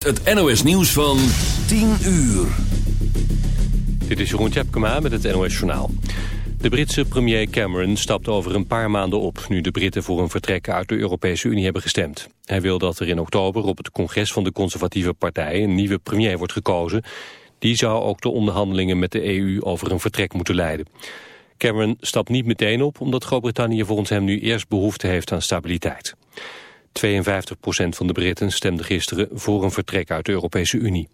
Het NOS nieuws van 10 uur. Dit is Jeroen Tjepkema met het NOS Journaal. De Britse premier Cameron stapt over een paar maanden op... nu de Britten voor een vertrek uit de Europese Unie hebben gestemd. Hij wil dat er in oktober op het congres van de conservatieve partij... een nieuwe premier wordt gekozen. Die zou ook de onderhandelingen met de EU over een vertrek moeten leiden. Cameron stapt niet meteen op... omdat Groot-Brittannië volgens hem nu eerst behoefte heeft aan stabiliteit. 52% van de Britten stemde gisteren voor een vertrek uit de Europese Unie.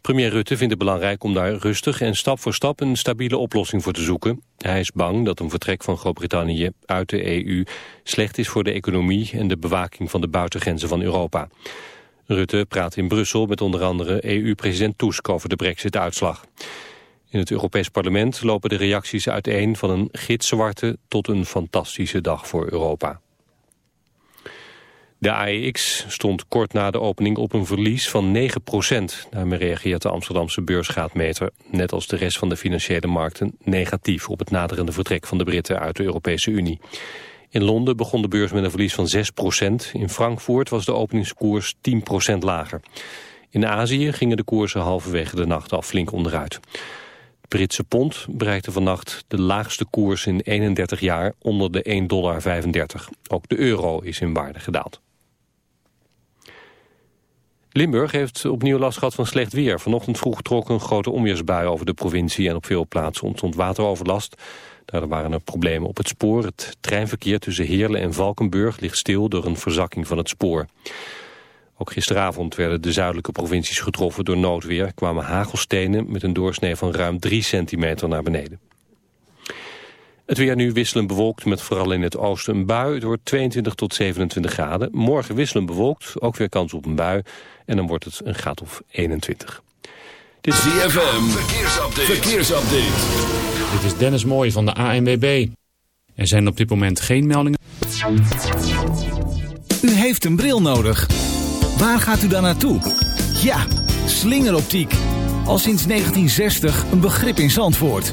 Premier Rutte vindt het belangrijk om daar rustig en stap voor stap een stabiele oplossing voor te zoeken. Hij is bang dat een vertrek van Groot-Brittannië uit de EU slecht is voor de economie en de bewaking van de buitengrenzen van Europa. Rutte praat in Brussel met onder andere EU-president Tusk over de brexit-uitslag. In het Europees Parlement lopen de reacties uiteen van een gitzwarte tot een fantastische dag voor Europa. De AEX stond kort na de opening op een verlies van 9 procent. Daarmee reageert de Amsterdamse beursgaatmeter, net als de rest van de financiële markten, negatief op het naderende vertrek van de Britten uit de Europese Unie. In Londen begon de beurs met een verlies van 6 procent. In Frankfurt was de openingskoers 10 procent lager. In Azië gingen de koersen halverwege de nacht al flink onderuit. Het Britse pond bereikte vannacht de laagste koers in 31 jaar onder de 1,35 dollar. Ook de euro is in waarde gedaald. Limburg heeft opnieuw last gehad van slecht weer. Vanochtend vroeg trok een grote onweersbui over de provincie... en op veel plaatsen ontstond wateroverlast. Daardoor waren er problemen op het spoor. Het treinverkeer tussen Heerlen en Valkenburg ligt stil... door een verzakking van het spoor. Ook gisteravond werden de zuidelijke provincies getroffen door noodweer. kwamen hagelstenen met een doorsnee van ruim 3 centimeter naar beneden. Het weer nu wisselend bewolkt met vooral in het oosten een bui. Het wordt 22 tot 27 graden. Morgen wisselend bewolkt, ook weer kans op een bui. En dan wordt het een graad of 21. Dit is ZFM, verkeersupdate. verkeersupdate. Dit is Dennis Mooij van de ANWB. Er zijn op dit moment geen meldingen. U heeft een bril nodig. Waar gaat u dan naartoe? Ja, slingeroptiek. Al sinds 1960 een begrip in Zandvoort.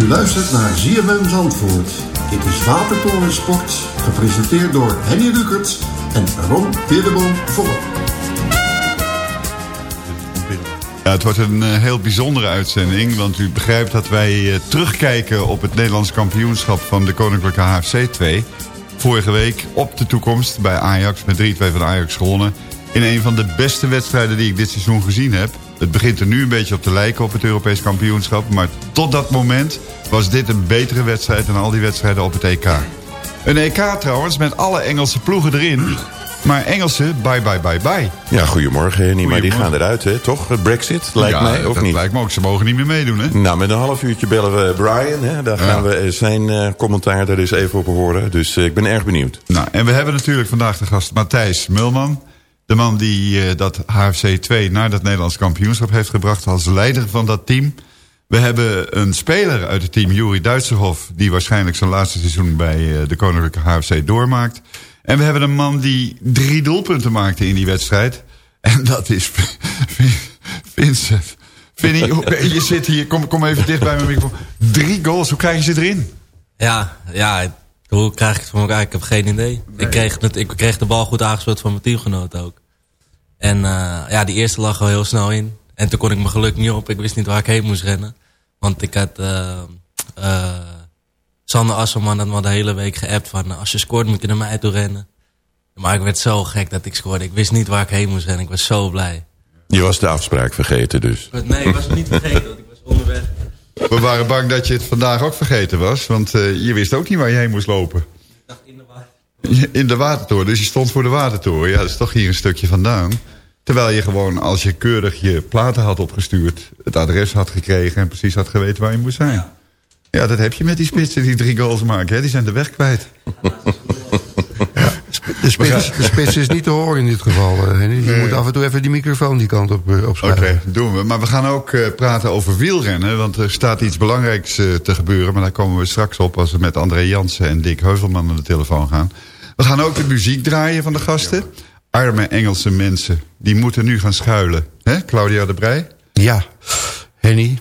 U luistert naar ZFM Zandvoort. Dit is Watertoren Sport, gepresenteerd door Henny Rukert en Ron Peerdeboom voor. Ja, het wordt een uh, heel bijzondere uitzending, want u begrijpt dat wij uh, terugkijken op het Nederlands kampioenschap van de Koninklijke HFC 2. Vorige week op de toekomst bij Ajax, met 3-2 van Ajax gewonnen. In een van de beste wedstrijden die ik dit seizoen gezien heb. Het begint er nu een beetje op te lijken op het Europees kampioenschap. Maar tot dat moment was dit een betere wedstrijd dan al die wedstrijden op het EK. Een EK trouwens met alle Engelse ploegen erin. Maar Engelsen, bye bye bye bye. Ja, goedemorgen Henny, maar die gaan eruit, hè, toch? Brexit, lijkt ja, mij, of dat niet? lijkt me ook. Ze mogen niet meer meedoen, hè? Nou, met een half uurtje bellen we Brian. Hè? Daar gaan we zijn uh, commentaar er dus even op horen. Dus uh, ik ben erg benieuwd. Nou, en we hebben natuurlijk vandaag de gast Matthijs Mulman. De man die uh, dat HFC 2 naar dat Nederlands kampioenschap heeft gebracht... als leider van dat team. We hebben een speler uit het team, Juri Duitserhof... die waarschijnlijk zijn laatste seizoen bij de Koninklijke HFC doormaakt... En we hebben een man die drie doelpunten maakte in die wedstrijd. En dat is Vincent. Vinnie, je zit hier, kom, kom even dicht bij mijn microfoon. Drie goals, hoe krijg je ze erin? Ja, ja hoe krijg ik het van elkaar? Ik heb geen idee. Nee. Ik, kreeg het, ik kreeg de bal goed aangespeeld van mijn teamgenoot ook. En uh, ja, die eerste lag al heel snel in. En toen kon ik mijn geluk niet op. Ik wist niet waar ik heen moest rennen. Want ik had... Uh, uh, Sander Asselman had me de hele week geappt van... als je scoort moet je naar mij toe rennen. Maar ik werd zo gek dat ik scoorde. Ik wist niet waar ik heen moest rennen. Ik was zo blij. Je was de afspraak vergeten dus? Nee, ik was het niet vergeten. Want ik was onderweg. We waren bang dat je het vandaag ook vergeten was. Want uh, je wist ook niet waar je heen moest lopen. Ik dacht in de watertoren. In de watertoren. Dus je stond voor de watertoren. Ja, dat is toch hier een stukje vandaan. Terwijl je gewoon, als je keurig je platen had opgestuurd... het adres had gekregen en precies had geweten waar je moest zijn. Ja. Ja, dat heb je met die spitsen die drie goals maken. Hè? Die zijn de weg kwijt. De, spits, de spits is niet te horen in dit geval. Uh, je nee. moet af en toe even die microfoon die kant op, uh, Oké, okay, doen we. Maar we gaan ook uh, praten over wielrennen. Want er staat iets belangrijks te gebeuren. Maar daar komen we straks op als we met André Jansen en Dick Heuvelman aan de telefoon gaan. We gaan ook de muziek draaien van de gasten. Arme Engelse mensen, die moeten nu gaan schuilen. Hè, Claudia de Brij? Ja. Henny,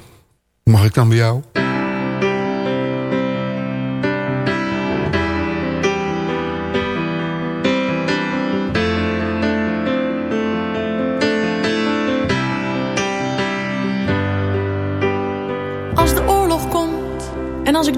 mag ik dan bij jou?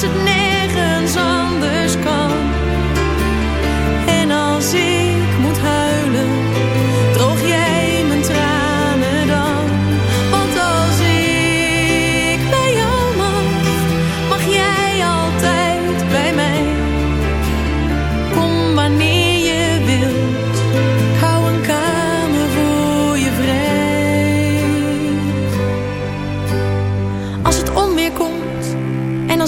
als het nergens anders kan?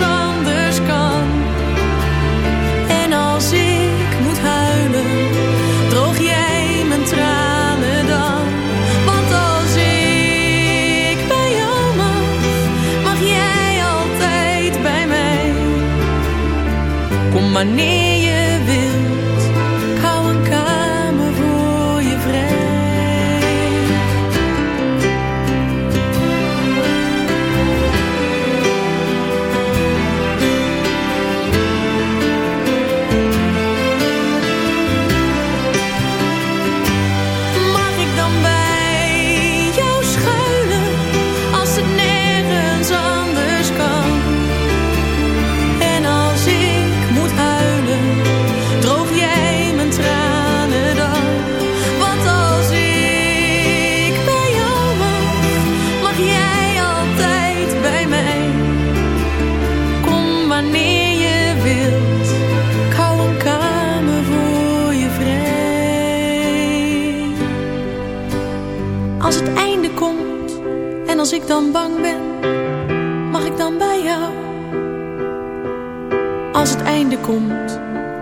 Anders kan? En als ik moet huilen, droog jij mijn tranen dan? Want als ik bij jou mag, mag jij altijd bij mij. Kom wanneer je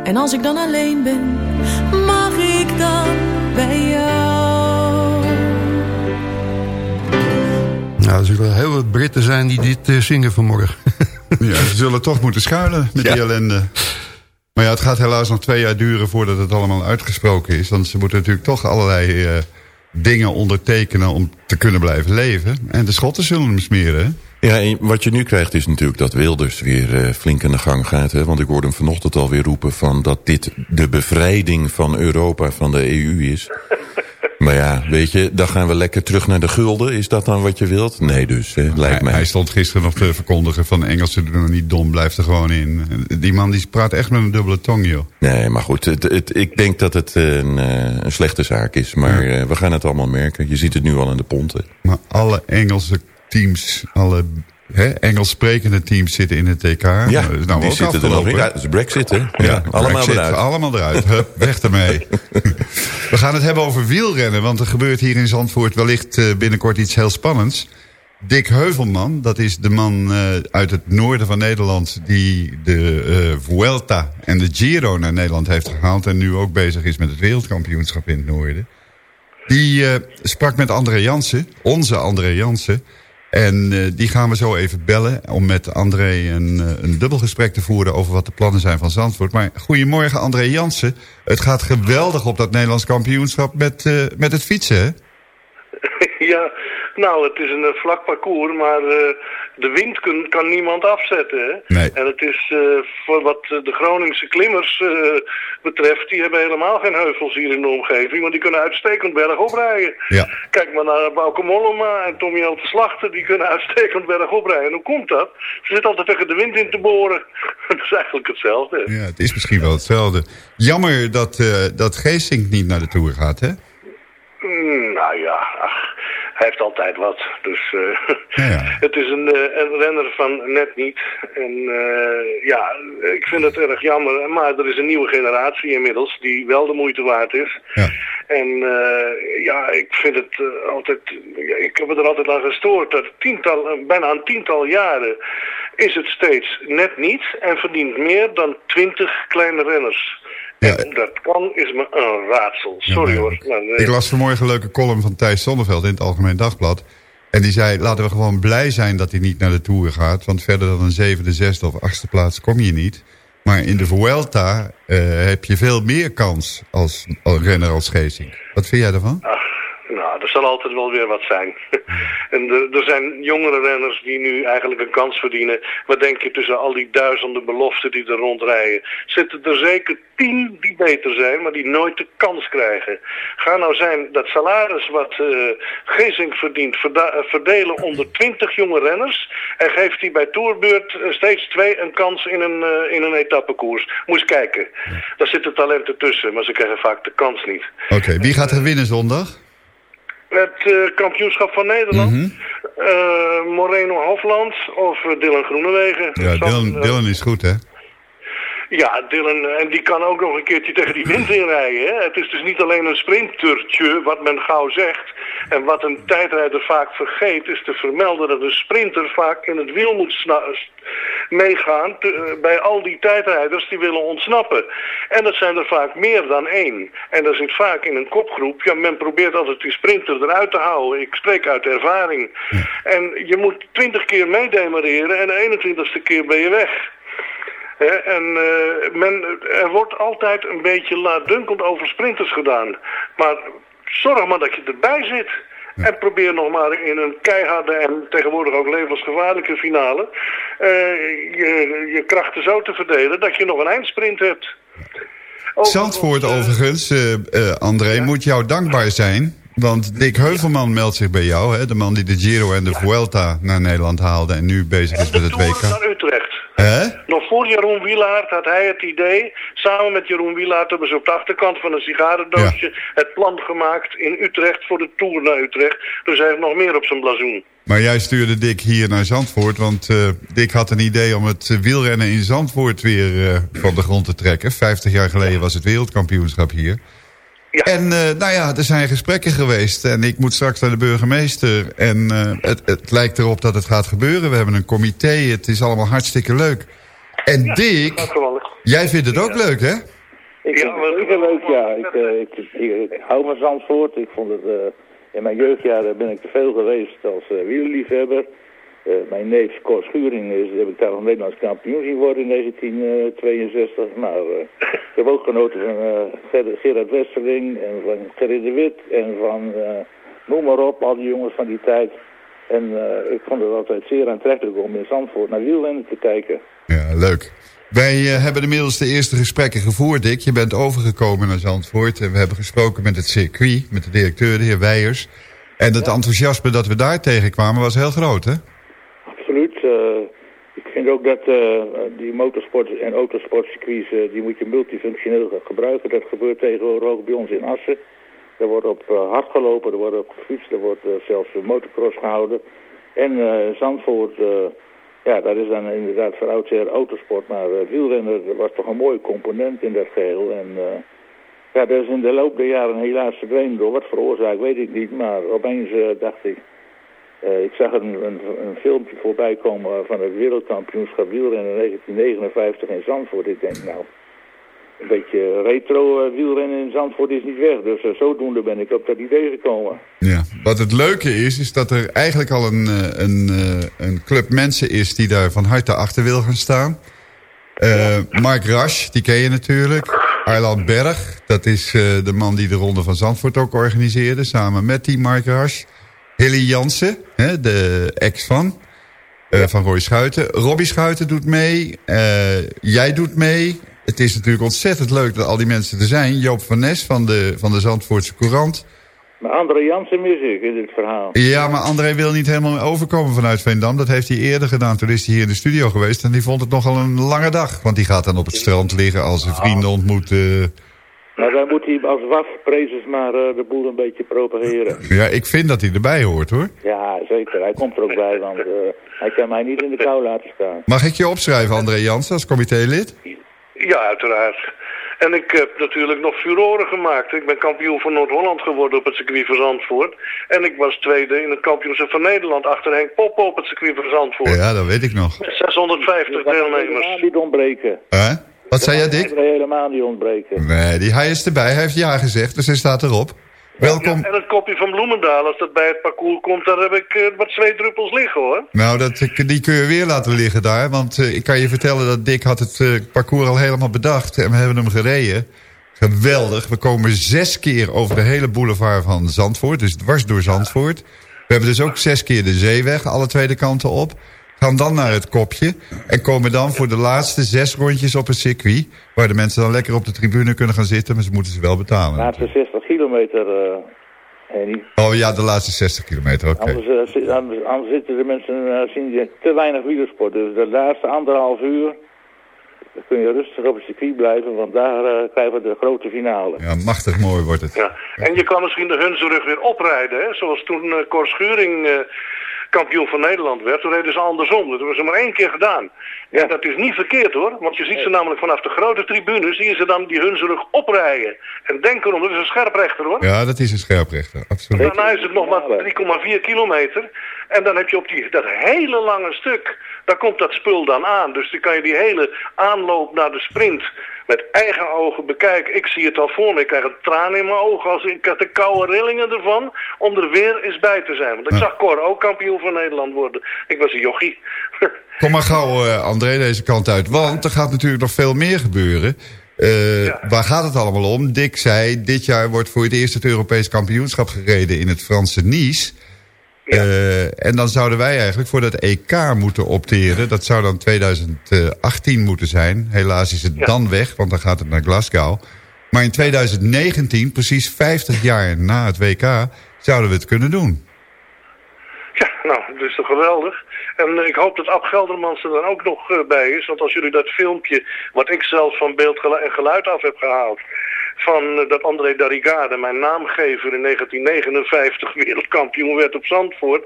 En als ik dan alleen ben, mag ik dan bij jou? Nou, er zullen heel wat Britten zijn die dit uh, zingen vanmorgen. ja, ze zullen toch moeten schuilen met ja. die ellende. Maar ja, het gaat helaas nog twee jaar duren voordat het allemaal uitgesproken is. Want ze moeten natuurlijk toch allerlei uh, dingen ondertekenen om te kunnen blijven leven. En de Schotten zullen hem smeren, Ja, en wat je nu krijgt is natuurlijk dat Wilders weer uh, flink aan de gang gaat. Hè? Want ik hoorde hem vanochtend alweer roepen van dat dit de bevrijding van Europa van de EU is. Maar ja, weet je, dan gaan we lekker terug naar de gulden. Is dat dan wat je wilt? Nee dus, hè, lijkt hij, mij. Hij stond gisteren nog te verkondigen van Engelsen doen er niet dom, blijft er gewoon in. Die man die praat echt met een dubbele tong, joh. Nee, maar goed, het, het, ik denk dat het een, een slechte zaak is. Maar ja. uh, we gaan het allemaal merken. Je ziet het nu al in de ponten. Maar alle Engelse teams, alle He, Engels sprekende teams zitten in het TK. Ja, nou, die zitten er nog in. Ja, dat is Brexit, hè? Ja, ja allemaal Brexit, eruit. Allemaal eruit. Hup, weg ermee. We gaan het hebben over wielrennen, want er gebeurt hier in Zandvoort wellicht uh, binnenkort iets heel spannends. Dick Heuvelman, dat is de man uh, uit het noorden van Nederland... die de uh, Vuelta en de Giro naar Nederland heeft gehaald... en nu ook bezig is met het wereldkampioenschap in het noorden. Die sprak met André Jansen, onze André Jansen... En uh, die gaan we zo even bellen om met André een, uh, een dubbel gesprek te voeren over wat de plannen zijn van Zandvoort. Maar goedemorgen André Jansen. Het gaat geweldig op dat Nederlands kampioenschap met, uh, met het fietsen? Ja, nou, het is een vlak parcours, maar de wind kun, kan niemand afzetten. Hè? Nee. En het is uh, voor wat de Groningse klimmers uh, betreft, die hebben helemaal geen heuvels hier in de omgeving, want die kunnen uitstekend bergop rijden. Ja. Kijk maar naar Bauke Mollema en Tommy El Slachter, die kunnen uitstekend bergop rijden. En hoe komt dat? Ze zitten altijd tegen de wind in te boren. dat is eigenlijk hetzelfde. Ja, het is misschien wel hetzelfde. Jammer dat, dat Geesink niet naar de Tour gaat, hè? Mm, nou ja, ach hij heeft altijd wat. Dus uh, ja, ja. het is een, uh, een renner van net niet. En uh, ja, ik vind het erg jammer. Maar er is een nieuwe generatie inmiddels die wel de moeite waard is. Ja. En ja, ik vind het altijd... Ik heb het er altijd aan gestoord dat tiental, bijna een tiental jaren is het steeds net niet en verdient meer dan twintig kleine renners. Ja. En dat kan is me een raadsel. Sorry Ja, hoor. nee. Ik las vanmorgen een leuke column van Thijs Zonneveld in het Algemeen Dagblad. En die zei, laten we gewoon blij zijn dat hij niet naar de Tour gaat. Want verder dan een zevende, zesde of achtste plaats kom je niet. Maar in de Vuelta eh, heb je veel meer kans als, als renner als Geesink. Wat vind jij daarvan? Nou, er zal altijd wel weer wat zijn. en er, er zijn jongere renners die nu eigenlijk een kans verdienen. Wat denk je tussen al die duizenden beloften die er rondrijden? Zitten er zeker tien die beter zijn, maar die nooit de kans krijgen. Ga nou zijn dat salaris wat Geesink verdient eh, verdelen onder twintig jonge renners. En geeft die bij Tourbeurt eh, steeds twee een kans in een, in een etappekoers. Moest kijken. Daar zitten talenten tussen, maar ze krijgen vaak de kans niet. Oké, wie gaat er winnen zondag? Het eh, kampioenschap van Nederland. Mhm. Eh, Moreno Hofland of eh, Dylan Groenewegen. Ja, Dylan, Dylan is goed, hè? ja, Dylan, en die kan ook nog een keertje tegen die wind inrijden. Hè? Het is dus niet alleen een sprintertje, wat men gauw zegt. En wat een tijdrijder vaak vergeet, is te vermelden dat een sprinter vaak in het wiel moet meegaan te- bij al die tijdrijders die willen ontsnappen. En dat zijn er vaak meer dan één. En dat zit vaak in een kopgroep. Ja, men probeert altijd die sprinter eruit te houden. Ik spreek uit ervaring. En je moet twintig keer meedemareren en de 21ste keer ben je weg. En eh, men, er wordt altijd een beetje laatdunkend over sprinters gedaan. Maar zorg maar dat je erbij zit. En probeer nog maar in een keiharde en tegenwoordig ook levensgevaarlijke finale... eh, je, je krachten zo te verdelen dat je nog een eindsprint hebt. Zandvoort overigens, eh, eh, André, moet jou dankbaar zijn. Want Dick Heuvelman meldt zich bij jou. Hè? De man die de Giro en de Vuelta naar Nederland haalde... en nu bezig is met het WK. naar Utrecht. Hè? Nog voor Jeroen Wielaert had hij het idee... samen met Jeroen Wielaert hebben ze op de achterkant van een sigarendoosje... het plan gemaakt in Utrecht voor de Tour naar Utrecht. Dus hij heeft nog meer op zijn blazoen. Maar jij stuurde Dick hier naar Zandvoort... want eh, Dick had een idee om het eh, wielrennen in Zandvoort weer eh, van de grond te trekken. Vijftig jaar geleden was het wereldkampioenschap hier. En eh, nou ja, er zijn gesprekken geweest en ik moet straks naar de burgemeester. En eh, het, het lijkt erop dat het gaat gebeuren. We hebben een comité, het is allemaal hartstikke leuk. En Dick, jij vindt het ook leuk hè? Ik Ja, vind het zeker leuk, ja. Ik, eh, ik, ik, ik hou van Zandvoort. Ik vond het, eh, in mijn jeugdjaren ben ik te veel geweest als uh, wielerliefhebber. Eh, mijn neef Cor Schuring is, heb ik daar nog Nederlands kampioen zien worden in 1962. Maar eh, ik heb ook genoten van eh, Ger- Gerard Westerling en van Gerrit de Wit en van, eh, noem maar op, al die jongens van die tijd. En eh, ik vond het altijd zeer aantrekkelijk om in Zandvoort naar wielrennen te kijken. Ja, leuk. Wij eh, hebben inmiddels de eerste gesprekken gevoerd, Dick. Je bent overgekomen naar Zandvoort. En we hebben gesproken met het circuit, met de directeur, de heer Weijers. En het enthousiasme dat we daar tegenkwamen was heel groot, hè? Eh, ik vind ook dat eh, die motorsport en autosportcircuits, eh, die moet je multifunctioneel gebruiken. Dat gebeurt tegenwoordig ook bij ons in Assen. Er wordt op hard gelopen, er wordt op gefietst, er wordt zelfs motocross gehouden. En Zandvoort, ja, dat is dan inderdaad voor oudsher autosport, maar wielrennen was toch een mooie component in dat geheel. En ja, dat is in de loop der jaren helaas verdwenen door. Wat voor oorzaak weet ik niet, maar opeens dacht ik, eh, ik zag een, een, een filmpje voorbij komen van het wereldkampioenschap wielrennen in 1959 in Zandvoort. Ik denk, nou, een beetje retro eh, wielrennen in Zandvoort is niet weg. Dus eh, zodoende ben ik op dat idee gekomen. Ja. Wat het leuke is, is dat er eigenlijk al een, een, een club mensen is die daar van harte achter wil gaan staan. Mark Rasch, die ken je natuurlijk. Arland Berg, dat is de man die de Ronde van Zandvoort ook organiseerde. Samen met die Mark Rasch. Hilly Jansen, hè, de ex van. eh, van Roy Schuiten. Robbie Schuiten doet mee. eh, jij doet mee. Het is natuurlijk ontzettend leuk dat al die mensen er zijn. Joop van Nes van de, van de Zandvoortse Courant. Maar André Jansen mis ik in dit verhaal. Ja, maar André wil niet helemaal overkomen vanuit Veendam. Dat heeft hij eerder gedaan. Toen is hij hier in de studio geweest. En die vond het nogal een lange dag. Want die gaat dan op het strand liggen als zijn vrienden ontmoet. Maar dan moet hij als wafprezes maar eh, de boel een beetje propageren. Ja, ik vind dat hij erbij hoort hoor. Ja, zeker. Hij komt er ook bij, want eh, hij kan mij niet in de kou laten staan. Mag ik je opschrijven, André Jansen, als comitélid? Ja, uiteraard. En ik heb natuurlijk nog furoren gemaakt. Ik ben kampioen van Noord-Holland geworden op het circuit van Zandvoort. En ik was tweede in het kampioenschap van Nederland achter Henk Poppen op het circuit van Zandvoort. Ja, dat weet ik nog. Met 650 deelnemers. Niet ontbreken. Hè? Wat zei jij, Dick? Er helemaal niet ontbreken. Nee, die, hij is erbij. Hij heeft ja gezegd, dus hij staat erop. Welkom. En het kopje van Bloemendaal, als dat bij het parcours komt, daar heb ik eh, wat zweetdruppels liggen hoor. Nou, dat, die kun je weer laten liggen daar. Want eh, ik kan je vertellen dat Dick had het eh, parcours al helemaal bedacht. En we hebben hem gereden. Geweldig. We komen zes keer over de hele boulevard van Zandvoort. Dus dwars door Zandvoort. We hebben dus ook zes keer de zeeweg, alle twee de kanten op. Gaan dan naar het kopje. En komen dan voor de laatste zes rondjes op het circuit. Waar de mensen dan lekker op de tribune kunnen gaan zitten. Maar ze moeten ze wel betalen. Laatste 60 kilometer, eh Henny. Oh ja, de laatste 60 kilometer, oké. Anders, eh, anders, anders zitten de mensen, eh, zien die te weinig wielersport. Dus de laatste anderhalf uur dan kun je rustig op het circuit blijven, want daar eh, krijgen we de grote finale. Ja, machtig mooi wordt het. Ja. En je kan misschien de Hunsrug weer oprijden, hè? zoals toen eh Cor Schuring eh, kampioen van Nederland werd. Toen reden ze andersom. Dat hebben ze maar één keer gedaan. En dat is niet verkeerd hoor, want je ziet ze namelijk vanaf de grote tribunes, zie je ze dan die Hunsrug oprijden. En denk erom, dat is een scherprechter hoor. Ja, dat is een scherprechter, absoluut. Daarna is het nog maar 3,4 kilometer. En dan heb je op die, dat hele lange stuk, daar komt dat spul dan aan. Dus dan kan je die hele aanloop naar de sprint met eigen ogen bekijken. Ik zie het al voor me. Ik krijg een traan in mijn ogen. Als ik had de koude rillingen ervan om er weer eens bij te zijn. Want ik zag Cor ook kampioen van Nederland worden. Ik was een jochie. Kom maar gauw, eh, André, deze kant uit. Want er gaat natuurlijk nog veel meer gebeuren. Eh, Waar gaat het allemaal om? Dick zei, dit jaar wordt voor het eerst het Europees kampioenschap gereden in het Franse Nice. Eh, en dan zouden wij eigenlijk voor dat EK moeten opteren. Dat zou dan 2018 moeten zijn. Helaas is het dan weg, want dan gaat het naar Glasgow. Maar in 2019, precies 50 jaar na het WK, zouden we het kunnen doen. Ja, nou, dat is toch geweldig. En ik hoop dat Ab Geldermans er dan ook nog eh, bij is. Want als jullie dat filmpje, wat ik zelf van beeld en geluid af heb gehaald... van eh, dat André Darrigade, mijn naamgever in 1959 wereldkampioen werd op Zandvoort...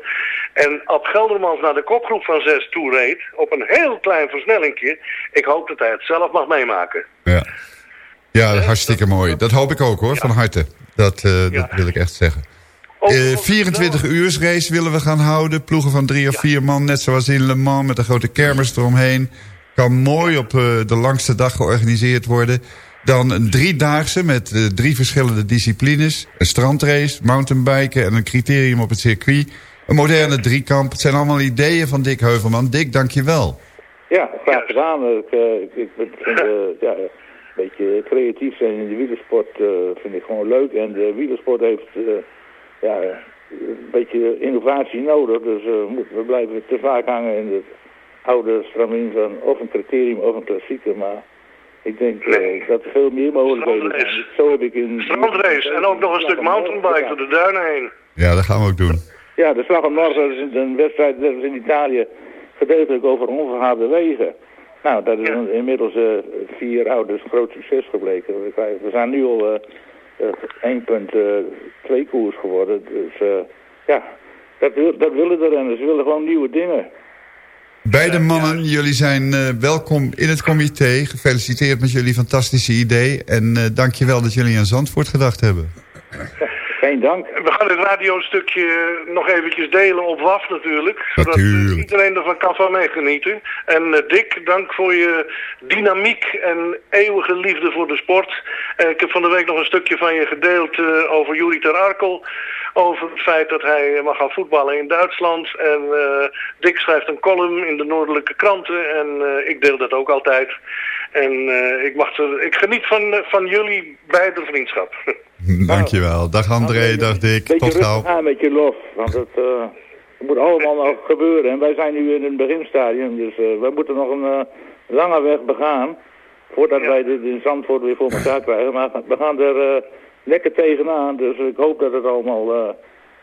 en Ab Geldermans naar de kopgroep van zes toe reed... op een heel klein versnellingje. Ik hoop dat hij het zelf mag meemaken. Ja, ja hartstikke mooi. Dat hoop ik ook hoor, van harte. Dat, eh, dat wil ik echt zeggen. Eh 24 uur race willen we gaan houden. Ploegen van drie of vier man, net zoals in Le Mans... met een grote kermis eromheen. Kan mooi op eh, de langste dag georganiseerd worden. Dan een driedaagse met eh, drie verschillende disciplines. Een strandrace, mountainbiken en een criterium op het circuit. Een moderne driekamp. Het zijn allemaal ideeën van Dick Heuvelman. Dick, dank je wel. Ja, graag gedaan. Ik, eh, ik, ik vind eh, ja, een beetje creatief zijn in de wielersport vind ik gewoon leuk. En de wielersport heeft ja, een beetje innovatie nodig. Dus we blijven te vaak hangen in het oude stramien van of een criterium of een klassieker. Maar ik denk eh, dat er veel meer mogelijkheden zijn. Zo heb ik in... Strandrace en ook nog een stuk mountainbike door de duinen heen. Ja, dat gaan we ook doen. Ja, de slag om morgen is een wedstrijd dat is in Italië gedeeltelijk over onverharde wegen. Nou, dat is een- inmiddels eh, vier ouders groot succes gebleken. We, zijn nu al eh, 1.2 koers geworden. Dus eh, ja, dat, wil, dat willen de renners. Ze willen gewoon nieuwe dingen. Beide mannen, jullie zijn eh, welkom in het comité. Gefeliciteerd met jullie fantastische idee. En eh dank je wel dat jullie aan Zandvoort gedacht hebben. Geen dank. We gaan het radiostukje nog eventjes delen op WAF natuurlijk. Zodat Natuurlijk. iedereen ervan kan van meegenieten. En eh, Dick, dank voor je dynamiek en eeuwige liefde voor de sport. Ik heb van de week nog een stukje van je gedeeld eh, over Juri ter Arkel. Over het feit dat hij mag gaan voetballen in Duitsland. En eh, Dick schrijft een column in de noordelijke kranten. En eh, ik deel dat ook altijd. En eh, ik, mag er, ik geniet van, eh, van jullie beide vriendschap. Dank je wel. Dag André, dag Dick. Beetje Tot gauw. rustig aan met je lof, want het, eh, het moet allemaal nog gebeuren. En wij zijn nu in het beginstadium, dus eh wij moeten nog een eh, lange weg begaan voordat wij dit in Zandvoort weer voor elkaar krijgen. Maar we gaan er eh, lekker tegenaan, dus ik hoop dat het allemaal eh,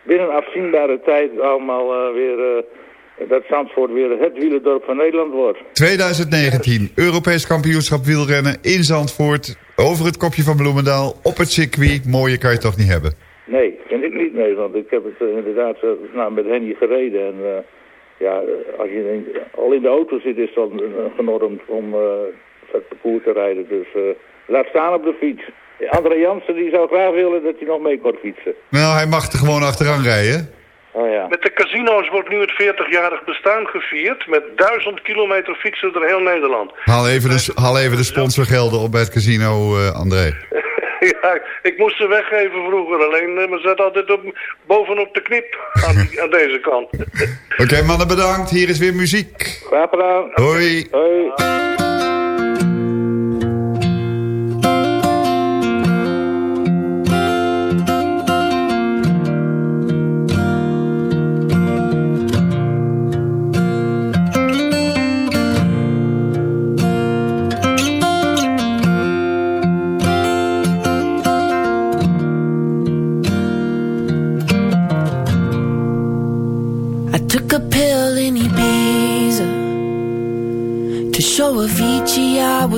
binnen afzienbare tijd allemaal eh, weer, eh, dat Zandvoort weer het wielendorp van Nederland wordt. 2019, Europees kampioenschap wielrennen in Zandvoort. Over het kopje van Bloemendaal, op het circuit. Mooie kan je toch niet hebben. Nee, vind ik niet, nee, want ik heb het inderdaad nou, met Henny gereden. En ja, als je al in de auto zit, is dan genormd om het parcours te rijden. Dus laat staan op de fiets. André Jansen die zou graag willen dat hij nog mee kon fietsen. Nou, hij mag er gewoon achteraan rijden. Oh ja. Met de casino's wordt nu het 40-jarig bestaan gevierd. Met duizend kilometer fietsen door heel Nederland. Haal even de, haal even de sponsorgelden op bij het casino, eh, André. ja, ik moest ze weggeven vroeger. Alleen, eh, maar zat altijd op, bovenop de knip aan, die- aan deze kant. Oké, mannen, bedankt. Hier is weer muziek. Graag gedaan. Hoi. Hoi.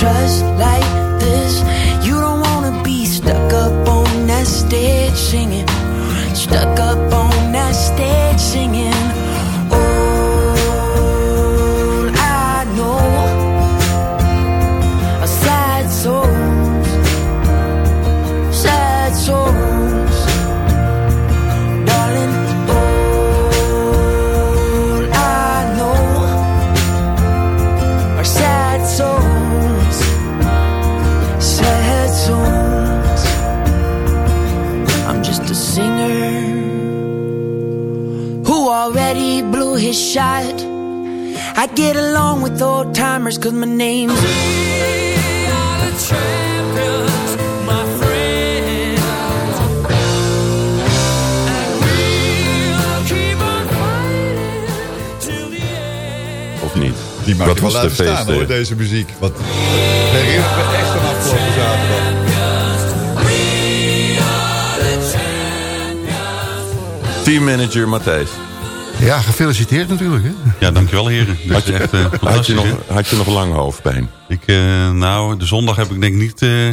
trust like this. You don't wanna be stuck up on that stage singing, stuck up get along with old timers cause my name's Of niet? Die mag Wat je wel was de laten staan feesten? hoor, deze muziek. Wat herinnert me echt aan afgelopen zaterdag. Teammanager Matthijs. Ja, gefeliciteerd natuurlijk. Hè? Ja, dankjewel heren. Dus Had je, echt, eh, had, je nog, had je nog lang hoofdpijn? Ik, eh, nou, de zondag heb ik denk ik niet... eh,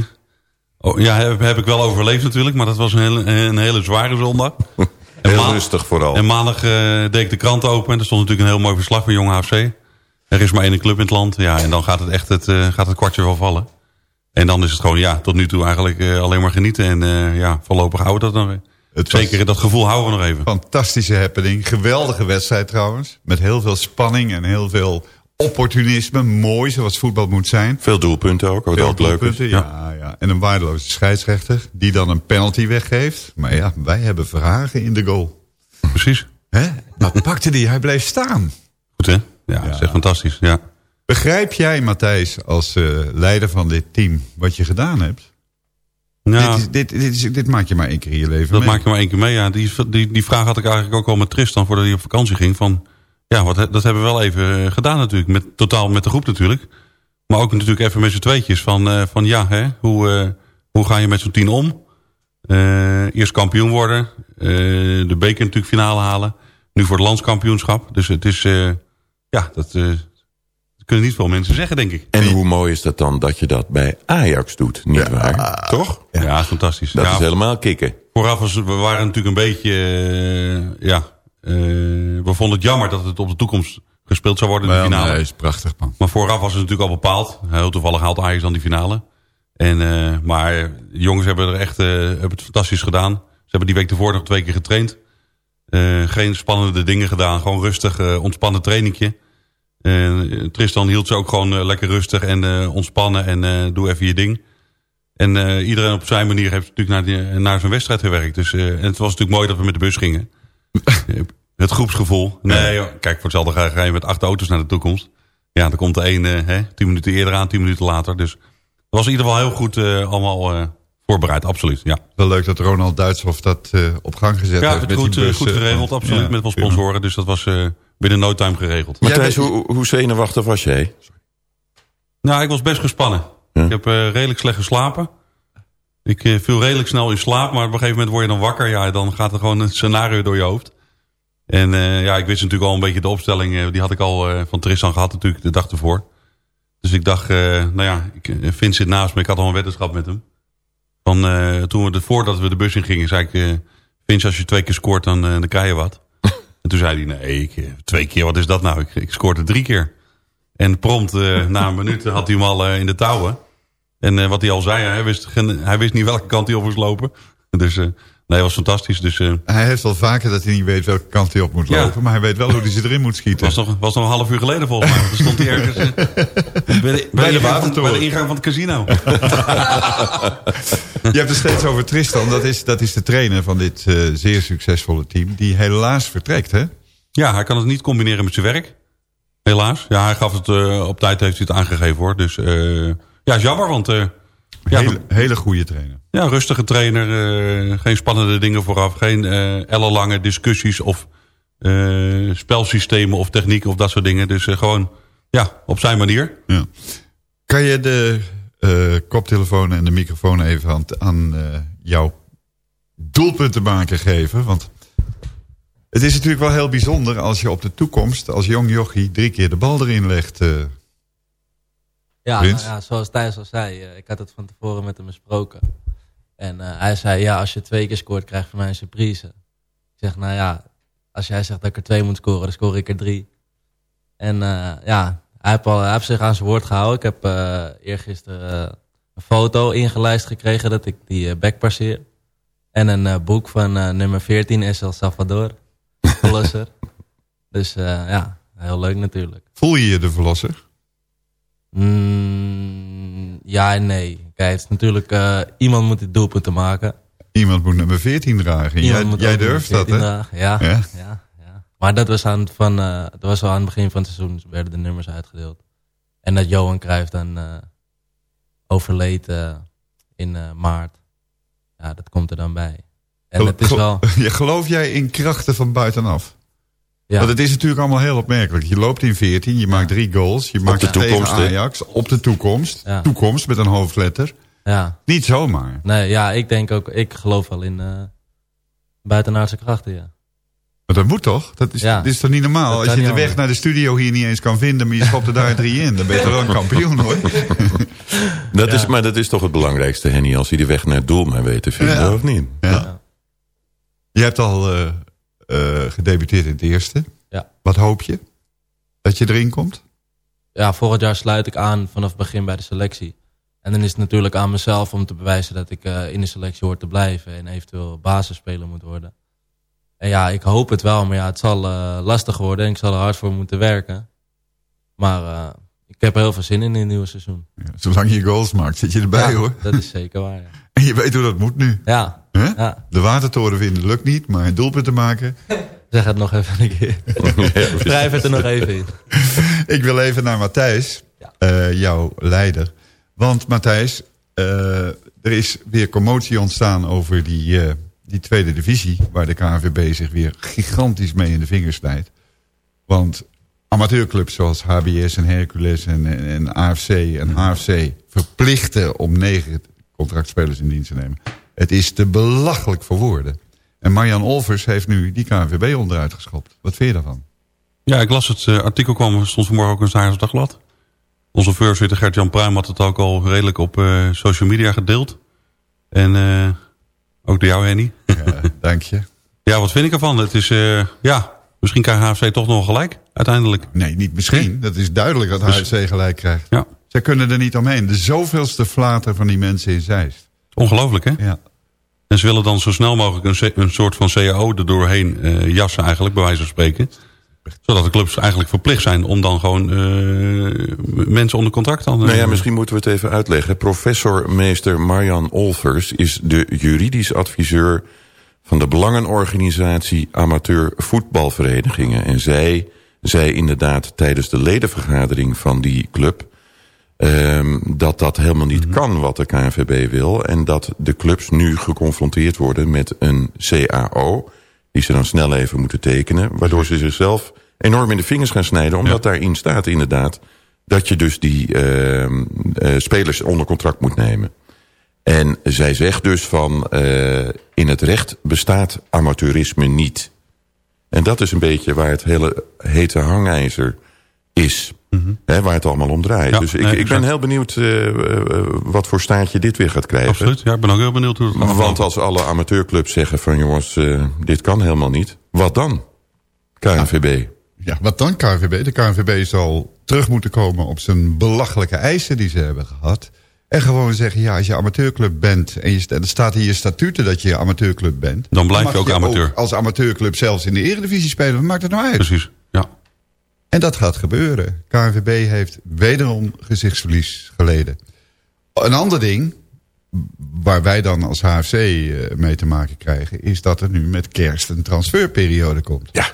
oh, ja, heb, heb ik wel overleefd natuurlijk, maar dat was een hele, een hele zware zondag. En Heel rustig vooral. En maandag eh, deed ik de krant open en er stond natuurlijk een heel mooi verslag van Jong HFC. Er is maar één club in het land, ja, en dan gaat het echt het, eh, gaat het kwartje wel vallen. En dan is het gewoon, ja, tot nu toe eigenlijk alleen maar genieten. En eh, ja, voorlopig houden we dat nog even. Het Zeker, dat gevoel houden we nog even. Fantastische happening. Geweldige wedstrijd trouwens. Met heel veel spanning en heel veel opportunisme. Mooi, zoals voetbal moet zijn. Veel doelpunten ook, wat altijd leuk is. doelpunten, ja, ja. En een waardeloze scheidsrechter die dan een penalty weggeeft. Maar ja, wij hebben Verhagen in de goal. Precies. Hè? Wat pakte die? Hij bleef staan. Goed hè? Ja, dat is echt fantastisch. Ja. Begrijp jij, Matthijs, als eh, leider van dit team, wat je gedaan hebt? Ja. Dit, is, dit, dit, is, dit maak je maar één keer in je leven Dat mee. maak je maar één keer mee. Ja. Die, die, die vraag had ik eigenlijk ook al met Tristan voordat hij op vakantie ging. Van, ja, wat, dat hebben we wel even eh, gedaan natuurlijk. Met, totaal met de groep natuurlijk. Maar ook natuurlijk even met z'n tweetjes. Van, eh, van ja, hè, hoe, eh, hoe ga je met zo'n team om? Eerst kampioen worden. de beker natuurlijk finale halen. Nu voor het landskampioenschap. Dus het is, ja, dat, dat kunnen niet veel mensen zeggen, denk ik. En hoe mooi is dat dan dat je dat bij Ajax doet, niet waar? Toch? Ja, fantastisch. Dat ja, is helemaal kicken. Vooraf was, we waren natuurlijk een beetje, eh, ja, eh, we vonden het jammer dat het op de toekomst gespeeld zou worden in de finale. nee, is prachtig man. Maar vooraf was het natuurlijk al bepaald. Heel toevallig haalt Ajax dan die finale. En, eh, maar de jongens hebben er echt eh, hebben het fantastisch gedaan. Ze hebben die week ervoor nog twee keer getraind. Eh, geen spannende dingen gedaan. Gewoon rustig, ontspannen trainingje. Eh, Tristan hield ze ook gewoon eh, lekker rustig en eh, ontspannen. En doe even je ding. En iedereen op zijn manier heeft natuurlijk naar, die, naar zijn wedstrijd gewerkt. Dus, en het was natuurlijk mooi dat we met de bus gingen. Het groepsgevoel. Nee, joh, kijk, voor hetzelfde ga ga je met acht auto's naar de toekomst. Ja, dan komt de een eh, hè, tien minuten eerder aan, tien minuten later. Dus het was in ieder geval heel goed allemaal voorbereid, absoluut. Ja, Wel leuk dat Ronald Duitshoff dat op gang gezet ja heeft. met goed, goed geregeld, absoluut. ja, met wat prima. sponsoren, dus dat was binnen no time geregeld. Matthijs, hoe, hoe zenuwachtig was jij? Nou, ik was best gespannen. Ik heb eh, redelijk slecht geslapen. Ik eh, viel redelijk snel in slaap, maar op een gegeven moment word je dan wakker. Ja, dan gaat er gewoon een scenario door je hoofd. En eh, ja, ik wist natuurlijk al een beetje de opstelling. die had ik al eh, van Tristan gehad natuurlijk de dag ervoor. Dus ik dacht, eh, nou ja, ik, Vince zit naast me. Ik had al een weddenschap met hem. Van, eh, toen we de, voordat we de bus in gingen, zei ik... eh Vince, als je twee keer scoort, dan, eh, dan krijg je wat. En toen zei hij, nee, eh, twee keer, wat is dat nou? Ik, ik scoorde drie keer. En prompt, eh, na een minuut, had hij hem al eh, in de touwen. En wat hij al zei, hij wist, hij wist niet welke kant hij op moest lopen. Dus nee, was fantastisch. Dus, eh, Hij heeft al vaker dat hij niet weet welke kant hij op moet Ja. lopen. Maar hij weet wel hoe hij ze erin moet schieten. was nog, was nog een half uur geleden volgens mij. Dan stond hij ergens eh, bij, de, bij, de ingang van, watertoren. bij de ingang van het casino. Je hebt het steeds over Tristan. Dat is, dat is de trainer van dit eh, zeer succesvolle team. Die helaas vertrekt, hè? Ja, hij kan het niet combineren met zijn werk. Helaas. Ja, hij gaf het op tijd heeft hij het aangegeven hoor. Dus ja, is jammer, want ja, hele, hele goede trainer. ja, rustige trainer. eh, geen spannende dingen vooraf. Geen eh ellenlange discussies of eh, spelsystemen of technieken of dat soort dingen. Dus gewoon, ja, op zijn manier. Ja. Kan je de eh, koptelefoon en de microfoon even aan, aan eh, jouw doelpuntenmaker geven? Want het is natuurlijk wel heel bijzonder als je op de toekomst... als jong jochie drie keer de bal erin legt. Ja, nou ja, zoals Thijs al zei, eh, ik had het van tevoren met hem besproken. En eh, hij zei, ja, als je twee keer scoort, krijg je van mij een surprise. Ik zeg, nou ja, als jij zegt dat ik er twee moet scoren, dan score ik er drie. En eh, ja, hij heeft, al, hij heeft zich aan zijn woord gehouden. Ik heb eh eergisteren een foto ingelijst gekregen dat ik die back passeer. En een boek van nummer 14 is El Salvador, Verlosser. dus ja, heel leuk natuurlijk. Voel je je de verlosser? Mm, ja en nee. Kijk, het is natuurlijk... eh, iemand moet het doelpunten maken. Iemand moet nummer 14 dragen. Jij, jij durft dat, hè? 14 dragen. Ja, Ja? ja? Ja, Maar dat was, aan van, eh, dat was al aan het begin van het seizoen. werden de nummers uitgedeeld. En dat Johan Cruijff dan eh, overleed in maart. Ja, dat komt er dan bij. En het is wel... Ja, geloof jij in krachten van buitenaf? Ja. Want het is natuurlijk allemaal heel opmerkelijk. Je loopt in 14, je maakt drie goals. Je maakt de tegen toekomst, hè? Ajax. Op de toekomst. Ja. Toekomst met een hoofdletter. Ja. Niet zomaar. Nee, ja, ik denk ook... Ik geloof wel in eh buitenaardse krachten, ja. Maar dat moet toch? Dat is, Ja. dit is toch niet normaal? Dat Als je de weg anders. naar de studio hier niet eens kan vinden... maar je schopt er daar drie in, dan ben je toch wel een kampioen, hoor. Dat is, maar dat is toch het belangrijkste, Henny, als hij de weg naar het doel maar weet te vinden, Ja. of niet? Ja. Je hebt al eh, gedebuteerd in het eerste. Ja. Wat hoop je? Dat je erin komt? Ja, volgend jaar sluit ik aan vanaf het begin bij de selectie. En dan is het natuurlijk aan mezelf om te bewijzen dat ik eh, in de selectie hoor te blijven. En eventueel basisspeler moet worden. En ja, ik hoop het wel, maar ja, het zal eh, lastig worden. En ik zal er hard voor moeten werken. Maar eh, ik heb er heel veel zin in in het nieuwe seizoen. Zolang je goals maakt, zit je erbij, Ja, hoor. Dat is zeker waar, ja. En je weet hoe dat moet nu. Ja. Ja. De watertoren vinden lukt niet, maar een doelpunt te maken... Zeg het nog even een keer. Schrijf het er nog even in. Ik wil even naar Matthijs, eh, jouw leider. Want Matthijs, eh, er is weer commotie ontstaan over die, eh, die tweede divisie... waar de KNVB zich weer gigantisch mee in de vingers snijdt. Want amateurclubs zoals HBS en Hercules en, en, en AFC en HFC... verplichten om negen contractspelers in dienst te nemen. Het is te belachelijk voor woorden. En Marjan Olvers heeft nu die KNVB onderuit geschopt. Wat vind je daarvan? Ja, ik las het eh, artikel kwam, stond vanmorgen ook in Haagse Dagblad. Onze voorzitter Gert-Jan Pruim had het ook al redelijk op eh, social media gedeeld. En eh, ook door jou, Henny. Ja, dank je. Ja, wat vind ik ervan? Het is, ja, misschien krijgt HFC toch nog gelijk, uiteindelijk. Nee, niet misschien. Dat is duidelijk dat Dus- HFC gelijk krijgt. Ja. Zij kunnen er niet omheen. De zoveelste flater van die mensen in Zeist. Ongelooflijk, hè? Ja. En ze willen dan zo snel mogelijk een, een soort van CAO er doorheen eh, jassen eigenlijk, bij wijze van spreken. Zodat de clubs eigenlijk verplicht zijn om dan gewoon eh, mensen onder contract dan... Nou ja, misschien moeten we het even uitleggen. Professor meester Marjan Olvers is de juridisch adviseur van de belangenorganisatie Amateur Voetbalverenigingen. En zij zei inderdaad tijdens de ledenvergadering van die club... ehm, dat dat helemaal niet kan wat de KNVB wil... en dat de clubs nu geconfronteerd worden met een CAO... die ze dan snel even moeten tekenen... waardoor ze zichzelf enorm in de vingers gaan snijden... omdat daarin staat inderdaad dat je dus die ehm, eh, spelers onder contract moet nemen. En zij zegt dus van eh, in het recht bestaat amateurisme niet. En dat is een beetje waar het hele hete hangijzer is. Hè, waar het allemaal om draait. Ja, dus ik, nee, ik ben heel benieuwd eh, eh, wat voor staartje dit weer gaat krijgen. Absoluut, ja, ik ben ook heel benieuwd hoe het gaat Want als alle amateurclubs zeggen van jongens, eh, dit kan helemaal niet. Wat dan? KNVB. Ja, wat dan KNVB? De KNVB zal terug moeten komen op zijn belachelijke eisen die ze hebben gehad. En gewoon zeggen, ja, als je amateurclub bent... en je, er staat in je statuten dat je amateurclub bent... Dan blijf je ook amateur. als amateurclub zelfs in de eredivisie spelen. Wat maakt het nou uit? Precies. En dat gaat gebeuren. KNVB heeft wederom gezichtsverlies geleden. Een ander ding, waar wij dan als HFC eh, mee te maken krijgen... is dat er nu met kerst een transferperiode komt. Ja.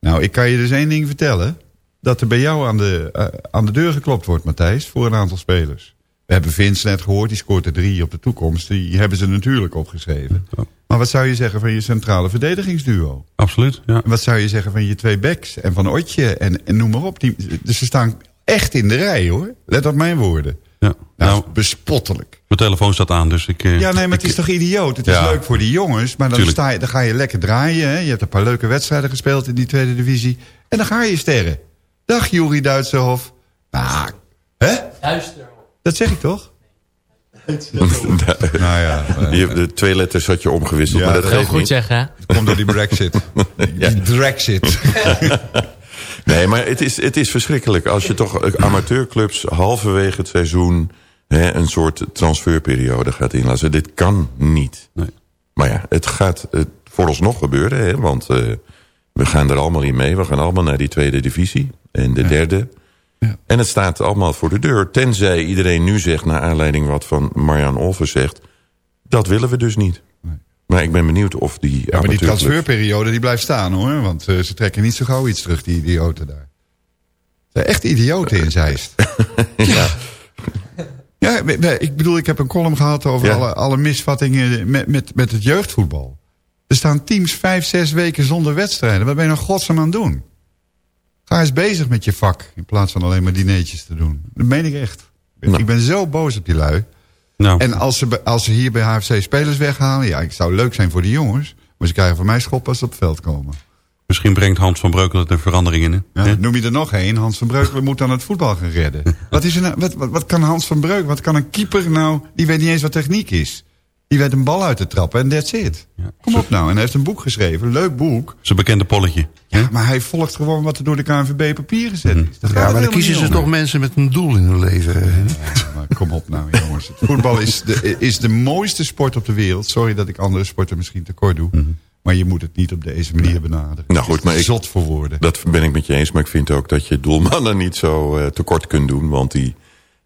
Nou, ik kan je dus één ding vertellen. Dat er bij jou aan de, eh, aan de deur geklopt wordt, Matthijs, voor een aantal spelers. We hebben Vince net gehoord, die scoort er drie op de toekomst. Die hebben ze natuurlijk opgeschreven. Maar wat zou je zeggen van je centrale verdedigingsduo? Absoluut, ja. En wat zou je zeggen van je twee backs en van Otje en, en noem maar op. Die, dus ze staan echt in de rij hoor. Let op mijn woorden. ja. Nou, bespottelijk. mijn telefoon staat aan, dus ik... eh, Ja, nee, maar het is toch idioot? Het is leuk voor die jongens, maar dan, Tuurlijk. sta je, dan ga je lekker draaien. Hè? Je hebt een paar leuke wedstrijden gespeeld in die tweede divisie. En dan ga je sterren. Dag Juri Duitserhof. Nou, hè? Dat zeg ik toch? nou ja. Je hebt de twee letters had je omgewisseld, Ja, maar dat dat geeft goed niet. zeggen, hè? Het komt door die brexit. Die brexit. Nee, maar het is, het is verschrikkelijk. Als je toch eh, amateurclubs halverwege het seizoen... Hè, een soort transferperiode gaat inlassen. Dit kan niet. Nee. Maar ja, het gaat eh, vooralsnog gebeuren. Hè, want eh, we gaan er allemaal in mee. We gaan allemaal naar die tweede divisie. En de derde. En het staat allemaal voor de deur. Tenzij iedereen nu zegt, naar aanleiding wat van Marjan Olver zegt... dat willen we dus niet. Maar ik ben benieuwd of die Ja, maar die transferperiode die blijft staan hoor. Want eh, ze trekken niet zo gauw iets terug, die idioten daar. Ze zijn echt idioten in Zeist. ja. Ja, ik bedoel, ik heb een column gehad over Ja. alle, alle misvattingen met, met, met het jeugdvoetbal. Er staan teams vijf, zes weken zonder wedstrijden. Wat ben je nou godsnaam aan het doen? Ga eens bezig met je vak, in plaats van alleen maar dineetjes te doen. Dat meen ik echt. Ik ben zo boos op die lui. Nou. En als ze, als ze hier bij HFC spelers weghalen... ja, ik zou leuk zijn voor die jongens... maar ze krijgen van mij schop als ze op het veld komen. Misschien brengt Hans van Breukelen er verandering in. Hè? Ja, noem je er nog één. Hans van Breukelen moet dan het voetbal gaan redden. Wat, is er nou, wat, wat, wat kan Hans van Breukelen, wat kan een keeper nou... die weet niet eens wat techniek is. Die weet een bal uit te trappen en that's it. Kom op nou. En hij heeft een boek geschreven. Een leuk boek. Zijn bekende polletje. Ja, maar hij volgt gewoon wat er door de KNVB papier gezet is. Dat gaat Ja, maar dan kiezen ze toch mensen met een doel in hun leven. hè? Maar kom op nou jongens. Voetbal is de, is de mooiste sport op de wereld. Sorry dat ik andere sporten misschien tekort doe. Maar je moet het niet op deze manier benaderen. Nou goed, maar ik, Zot voor woorden. dat ben ik met je eens. Maar ik vind ook dat je doelmannen niet zo eh, tekort kunt doen. Want die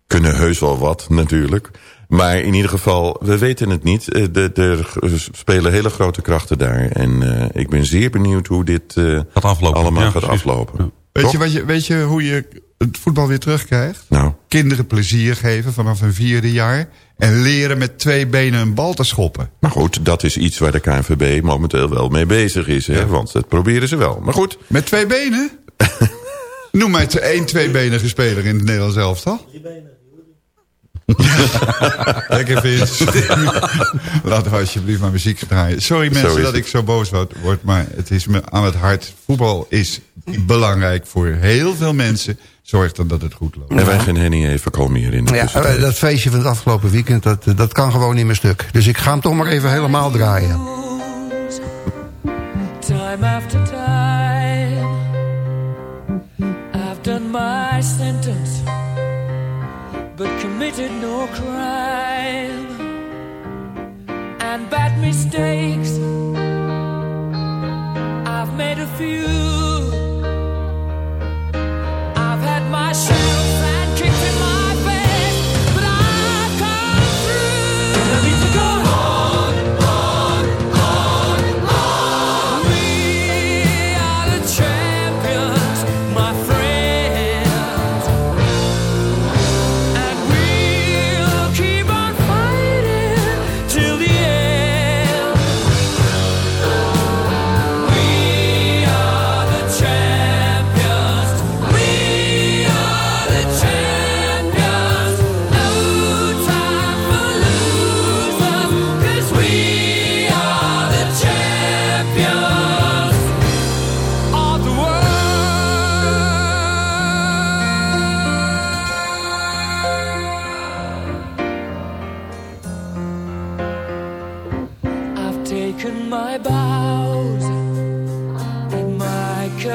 kunnen heus wel wat natuurlijk. Maar in ieder geval, we weten het niet. Eh, de- Er spelen hele grote krachten daar. En eh, ik ben zeer benieuwd hoe dit eh, allemaal Ja, gaat precies. aflopen. Weet je, wat je, weet je hoe je het voetbal weer terugkrijgt? Nou, Kinderen plezier geven vanaf een vierde jaar. En leren met twee benen een bal te schoppen. maar goed, dat is iets waar de KNVB momenteel wel mee bezig is. Hè? Want dat proberen ze wel. Maar goed. Met twee benen? Noem mij één tweebenige speler in het Nederlands elftal. Ja. Lekker Vince. Laten we alsjeblieft maar muziek draaien. Sorry mensen dat het. ik zo boos word, maar het is me aan het hart. Voetbal is belangrijk voor heel veel mensen. Zorg dan dat het goed loopt. En wij gaan Henny even kalmeren in de Ja, eh, dat feestje van het afgelopen weekend, dat, eh, dat kan gewoon niet meer stuk. Dus ik ga hem toch maar even helemaal draaien. Time after time, committed no crime. And bad mistakes, I've made a few.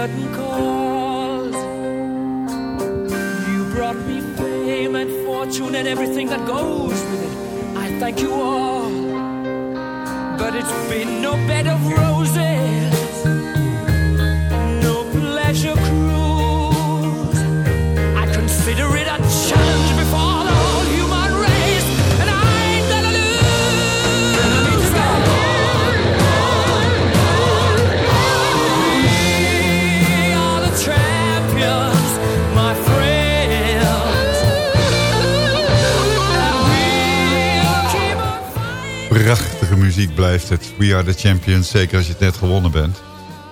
Curtain calls. You brought me fame and fortune and everything that goes with it. I thank you all, but it's been no bed of roses, muziek blijft het. We are the champions, zeker als je het net gewonnen bent.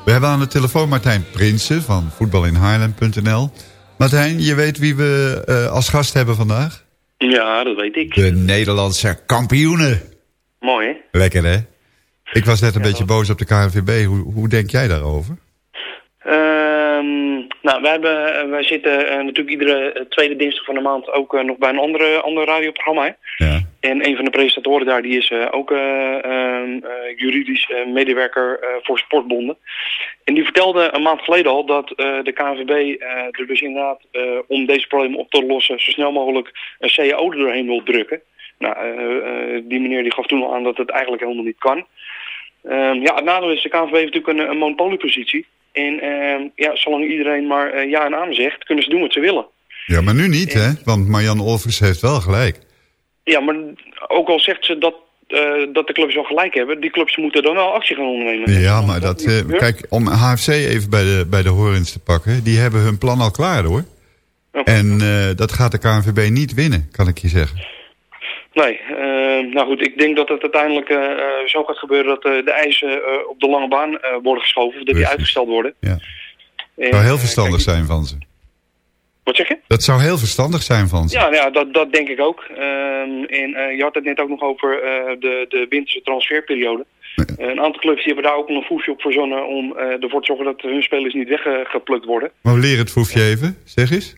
We hebben aan de telefoon Martijn Prinsen van voetbalinhaarlem.nl. Martijn, je weet wie we eh, als gast hebben vandaag? Ja, dat weet ik. De Nederlandse kampioenen. Mooi, hè? Lekker hè? Ik was net een beetje boos op de KNVB. Hoe, hoe denk jij daarover? Ehm, nou, wij, hebben, eh, wij zitten eh, natuurlijk iedere tweede dinsdag van de maand ook nog bij een andere, ander radioprogramma. Hè? Ja. En een van de presentatoren daar die is eh, ook eh, ehm, eh, juridisch medewerker voor sportbonden. En die vertelde een maand geleden al dat de KNVB er dus inderdaad om deze problemen op te lossen zo snel mogelijk een CAO er doorheen wil drukken. Nou, die meneer die gaf toen al aan dat het eigenlijk helemaal niet kan. Ehm, ja, het nadeel is, de KNVB heeft natuurlijk een, een monopoliepositie. En ehm, ja, zolang iedereen maar ja en amen zegt, kunnen ze doen wat ze willen. Ja, maar nu niet hè? Want Marjan Olvers heeft wel gelijk. Ja, maar ook al zegt ze dat, eh, dat de clubs wel gelijk hebben, die clubs moeten dan wel actie gaan ondernemen. Ja, maar dat... eh, kijk, om HFC even bij de, bij de horens te pakken. Die hebben hun plan al klaar hoor. En eh, dat gaat de KNVB niet winnen, kan ik je zeggen. Nee, nou goed, ik denk dat het uiteindelijk zo gaat gebeuren dat de eisen op de lange baan worden geschoven, of dat die uitgesteld worden. Ja. En, zou heel verstandig kijk, zijn van ze. Wat zeg je? Dat zou heel verstandig zijn van ze. Ja, nou ja dat, dat denk ik ook. Ehm, en eh, je had het net ook nog over eh, de, de winterse transferperiode. een aantal clubs die hebben daar ook een foefje op verzonnen om eh, ervoor te zorgen dat hun spelers niet weggeplukt worden. Maar leer het proefje even, zeg eens.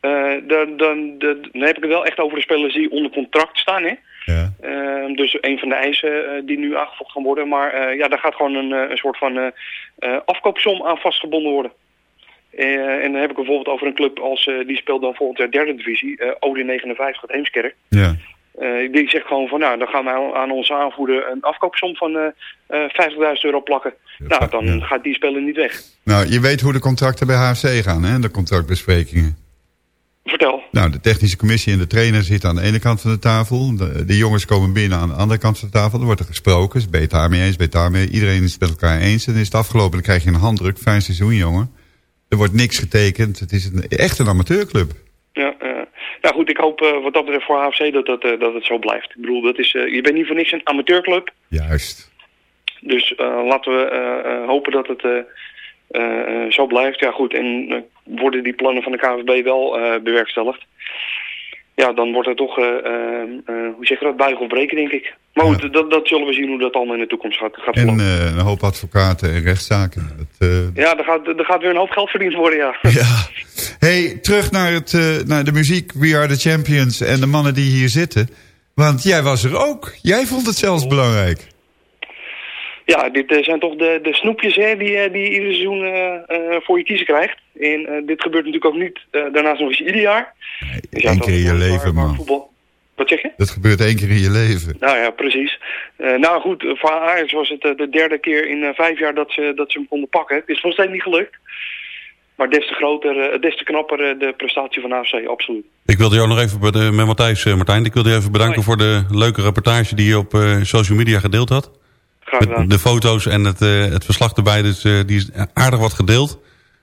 Eh, dan, dan, dan, dan heb ik het wel echt over de spelers die onder contract staan. Hè? Ja. Eh, dus een van de eisen eh, die nu aangevoegd gaan worden. Maar eh, ja, daar gaat gewoon een, eh, een soort van eh, eh, afkoopsom aan vastgebonden worden. Eh, en dan heb ik bijvoorbeeld over een club als eh, die speelt dan volgend jaar derde divisie, eh OD 59 uit Heemskerk. Ja. Eh, die zegt gewoon van nou, dan gaan we aan, aan onze aanvoerder een afkoopsom van eh, eh, 50.000 euro plakken. nou, dan gaat die speler niet weg. Nou, je weet hoe de contracten bij HFC gaan, hè? De contractbesprekingen. Vertel. Nou, de technische commissie en de trainer zitten aan de ene kant van de tafel. De, de jongens komen binnen aan de andere kant van de tafel. Er wordt er gesproken. Ben je het daarmee eens? Ben je het daarmee? Iedereen is het met elkaar eens. En is het afgelopen. Dan krijg je een handdruk. Fijn seizoen, jongen. Er wordt niks getekend. Het is een, echt een amateurclub. Ja, eh, nou goed, ik hoop eh, wat dat betreft voor AFC dat, dat, eh, dat het zo blijft. Ik bedoel, dat is, eh, je bent niet voor niks een amateurclub. Juist. Dus laten we hopen dat het zo blijft. Ja goed, en worden die plannen van de KVB wel bewerkstelligd? Ja, dan wordt het toch, eh, eh, eh, hoe zeg je dat, buigen of breken denk ik. Maar goed, dat, dat zullen we zien hoe dat allemaal in de toekomst gaat, gaat En eh, een hoop advocaten en rechtszaken. Dat, eh, Ja, er gaat, er gaat weer een hoop geld verdiend worden, ja. hey, terug naar, het, eh, naar de muziek We Are The Champions en de mannen die hier zitten. Want jij was er ook. Jij vond het zelfs belangrijk. Ja, dit eh, zijn toch de, de snoepjes hè, die, eh, die je ieder seizoen eh, voor je kiezen krijgt. En eh, dit gebeurt natuurlijk ook niet eh, daarnaast nog eens ieder jaar. Dus ja, Eén dat- keer in je leven, man. voetbal- Wat zeg je? Dat gebeurt één keer in je leven. Nou ja, precies. Eh, nou goed, voor Ajax was het de derde keer in vijf jaar dat ze, dat ze hem konden pakken. Het is nog steeds niet gelukt. Maar des te groter, des te knapper de prestatie van AFC, absoluut. Ik wilde jou nog even bij de- met Matthijs, eh, Martijn. Ik wilde je even bedanken voor de leuke reportage die je op eh, social media gedeeld had. Graag Met gedaan. de foto's en het, eh, het verslag erbij. Dus eh, die is aardig wat gedeeld.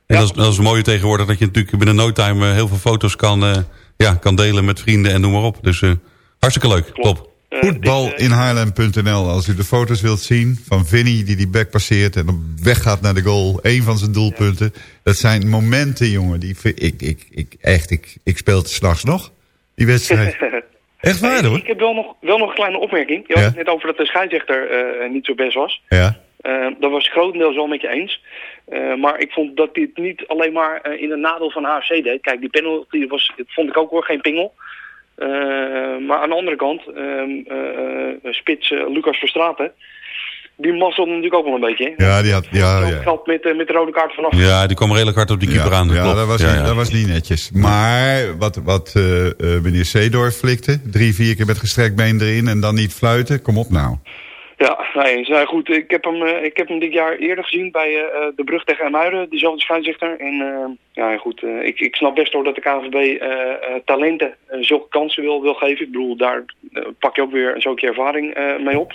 En dat, is, dat is het mooie tegenwoordig dat je natuurlijk binnen no time eh, heel veel foto's kan, eh, ja, kan delen met vrienden en noem maar op. Dus eh, hartstikke leuk. Top. Voetbalinhaarlem.nl Als u de foto's wilt zien van Vinny die die back passeert... en op weg gaat naar de goal. Eén van zijn doelpunten. Dat zijn momenten, jongen. Die, ik, ik, ik, echt, ik, ik speel het s'nachts nog. Die wedstrijd. Echt waar, hoor. Ik heb wel nog, wel nog een kleine opmerking. Je had het net over dat de scheidsrechter eh, niet zo best was. Ja. Eh, dat was ik grotendeels wel met je eens. Eh, maar ik vond dat dit niet alleen maar in het nadeel van HFC deed. Kijk, die penalty was, vond ik ook hoor, geen pingel. Maar aan de andere kant, ehm, eh, eh, spits Lucas Verstraten, die mazzelde natuurlijk ook wel een beetje. Ja, die had... Ja, ja. Geldt met, eh, met de rode kaart vanaf. Ja, die kwam redelijk hard op die keeper aan. Ja, klopt. dat was, Ja, niet, ja. dat was niet netjes. Maar wat, wat eh, eh, meneer Seedorf flikte... drie, vier keer met gestrekt been erin en dan niet fluiten... kom op nou. Ja, nee, nou goed. Ik heb, hem, eh, ik heb hem dit jaar eerder gezien bij de brug tegen Amuiden, diezelfde scheidsrechter. En eh, ja, goed, ik, ik snap best hoor dat de KNVB eh, eh, talenten zulke kansen wil, wil geven. Ik bedoel, daar pak je ook weer een zulke ervaring eh, mee op.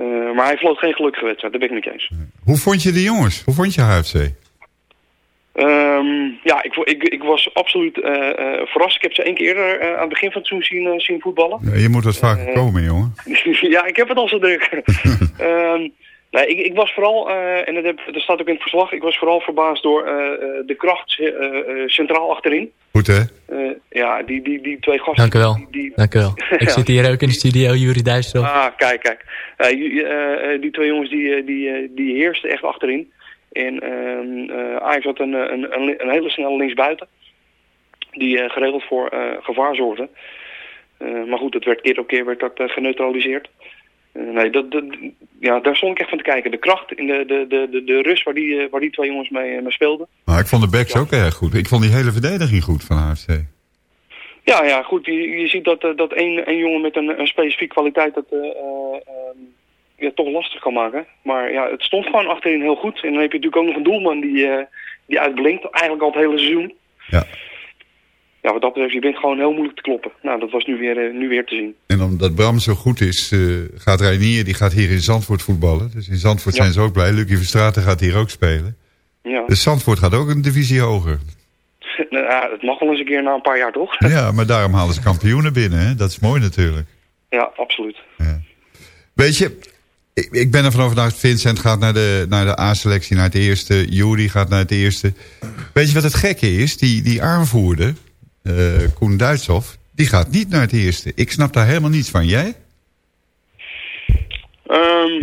Eh, maar hij vloot geen gelukkige wedstrijd, daar ben ik je eens. Hoe vond je de jongens? Hoe vond je HFC? Ehm, ja, ik, ik, ik was absoluut eh, eh, verrast. Ik heb ze één keer eerder aan het begin van het seizoen zien, zien voetballen. Ja, Je moet wat vaker komen, jongen. ja, ik heb het al zo druk. Ehm, nee, ik, ik was vooral, eh, en dat, heb, dat staat ook in het verslag, ik was vooral verbaasd door eh, eh, de kracht eh, eh, centraal achterin. Goed, hè? Eh, ja, die, die, die twee gasten. Dank u wel. Die, die- Dank u wel. Ik Ja. zit hier ook in de studio, Jury Dijsselhoff. Ah, kijk, kijk. Eh, eh, eh, die twee jongens die, eh, die, eh, die heersten echt achterin. En ehm eh, Ajax had een, een, een, een hele snelle linksbuiten. Die eh, geregeld voor eh, gevaar zorgde. Eh, maar goed, het werd keer op keer werd dat geneutraliseerd. Eh, nee, dat, dat, ja, daar stond ik echt van te kijken. De kracht in de, de, de, de, de rust waar die, eh, waar die twee jongens mee, eh, mee speelden. Maar ik vond de backs ook erg goed. Ik vond die hele verdediging goed van HFC. Ja, ja, goed. Je, je ziet dat, dat één, één jongen met een, een specifieke kwaliteit dat ehm, ja, toch lastig kan maken. Maar ja, het stond gewoon achterin heel goed. En dan heb je natuurlijk ook nog een doelman die, die uitblinkt. Eigenlijk al het hele seizoen. Ja. Ja, wat dat betreft, je bent gewoon heel moeilijk te kloppen. Nou, dat was nu weer, eh, nu weer te zien. En omdat Bram zo goed is, eh, gaat Reinier, die gaat hier in Zandvoort voetballen. Dus in Zandvoort Ja. zijn ze ook blij. Lucie Verstraten gaat hier ook spelen. Ja. Dus Zandvoort gaat ook een divisie hoger. nou, ja, het mag wel eens een keer na een paar jaar, toch? Ja, maar daarom halen ze kampioenen binnen. Hè? Dat is mooi natuurlijk. ja, absoluut. Weet je, ik, ik ben ervan overtuigd... Vincent gaat naar de, naar de A-selectie, naar het eerste. Jury gaat naar het eerste. Weet je wat het gekke is? Die, die aanvoerder, Koen Duitshoff... die gaat niet naar het eerste. Ik snap daar helemaal niets van. Jij? Ehm,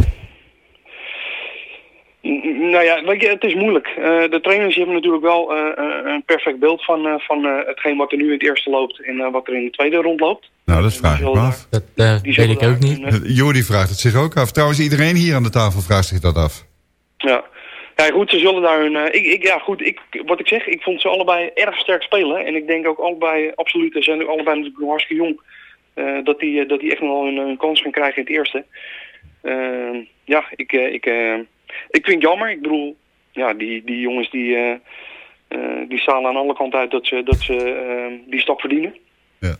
Nou ja, weet je, het is moeilijk. Eh, de trainers hebben natuurlijk wel eh, eh, een perfect beeld van, eh, van eh, hetgeen wat er nu in het eerste loopt en eh, wat er in de tweede rondloopt. Nou, dat vraag ik me af. Dat eh, weet ik ook niet. eh, Jordi vraagt het zich ook af. Trouwens, iedereen hier aan de tafel vraagt zich dat af. Ja. Ja, goed, ze zullen daar hun... eh, ik, ik, ja, goed, ik, wat ik zeg, ik vond ze allebei erg sterk spelen. En ik denk ook allebei, absoluut, ze zijn ook allebei natuurlijk nog hartstikke jong. eh, dat, die, eh, dat die echt nog wel een, een kans gaan krijgen in het eerste. Eh, ja, ik, eh, ik, eh, ik vind het jammer. Ik bedoel, ja, die, die jongens die, eh, eh, die staan aan alle kanten uit dat ze, dat ze eh, die stap verdienen. Ja.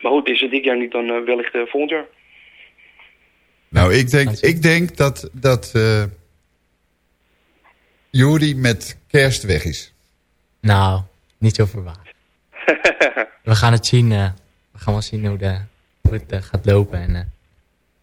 Maar goed, is het dit jaar niet dan wellicht volgend jaar? Nou, ik denk, ik denk dat, dat Jordi met kerst weg is. Nou, niet zo verwaard. we gaan het zien. eh, we gaan wel zien hoe, de, hoe het eh, gaat lopen. En, eh,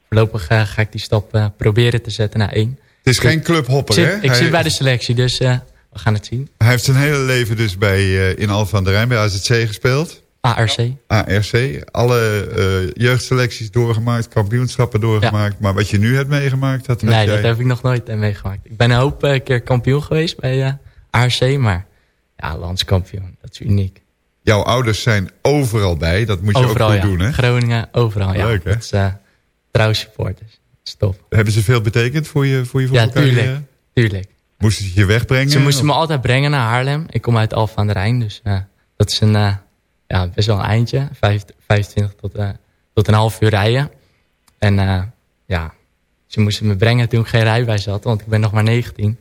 voorlopig ga ik die stap eh, proberen te zetten naar één. Het is geen clubhopper, ik hè? Ik Hij- zit bij de selectie, dus eh, we gaan het zien. Hij heeft zijn hele leven dus bij, eh, in Alphen aan de Rijn bij AZC gespeeld. ARC. ARC. Alle eh, jeugdselecties doorgemaakt, kampioenschappen doorgemaakt. Maar wat je nu hebt meegemaakt, dat had Nee, jij... dat heb ik nog nooit eh, meegemaakt. Ik ben een hoop eh, keer kampioen geweest bij ARC, maar ja, landskampioen, dat is uniek. Jouw ouders zijn overal bij, dat moet je overal, ook goed ja. doen, hè? Groningen, overal, ja. Leuk, hè? Dat is trouw supporters. Stop. Hebben ze veel betekend voor je, voor je Ja, tuurlijk. tuurlijk. Moesten ze je wegbrengen? Ze moesten me altijd brengen naar Haarlem. Ik kom uit Alphen aan de Rijn, dus dat is een, ja, best wel een eindje. Vijf- 25 tot, eh, tot een half uur rijden. En eh, ja, ze moesten me brengen toen ik geen rijbewijs had, want ik ben nog maar 19.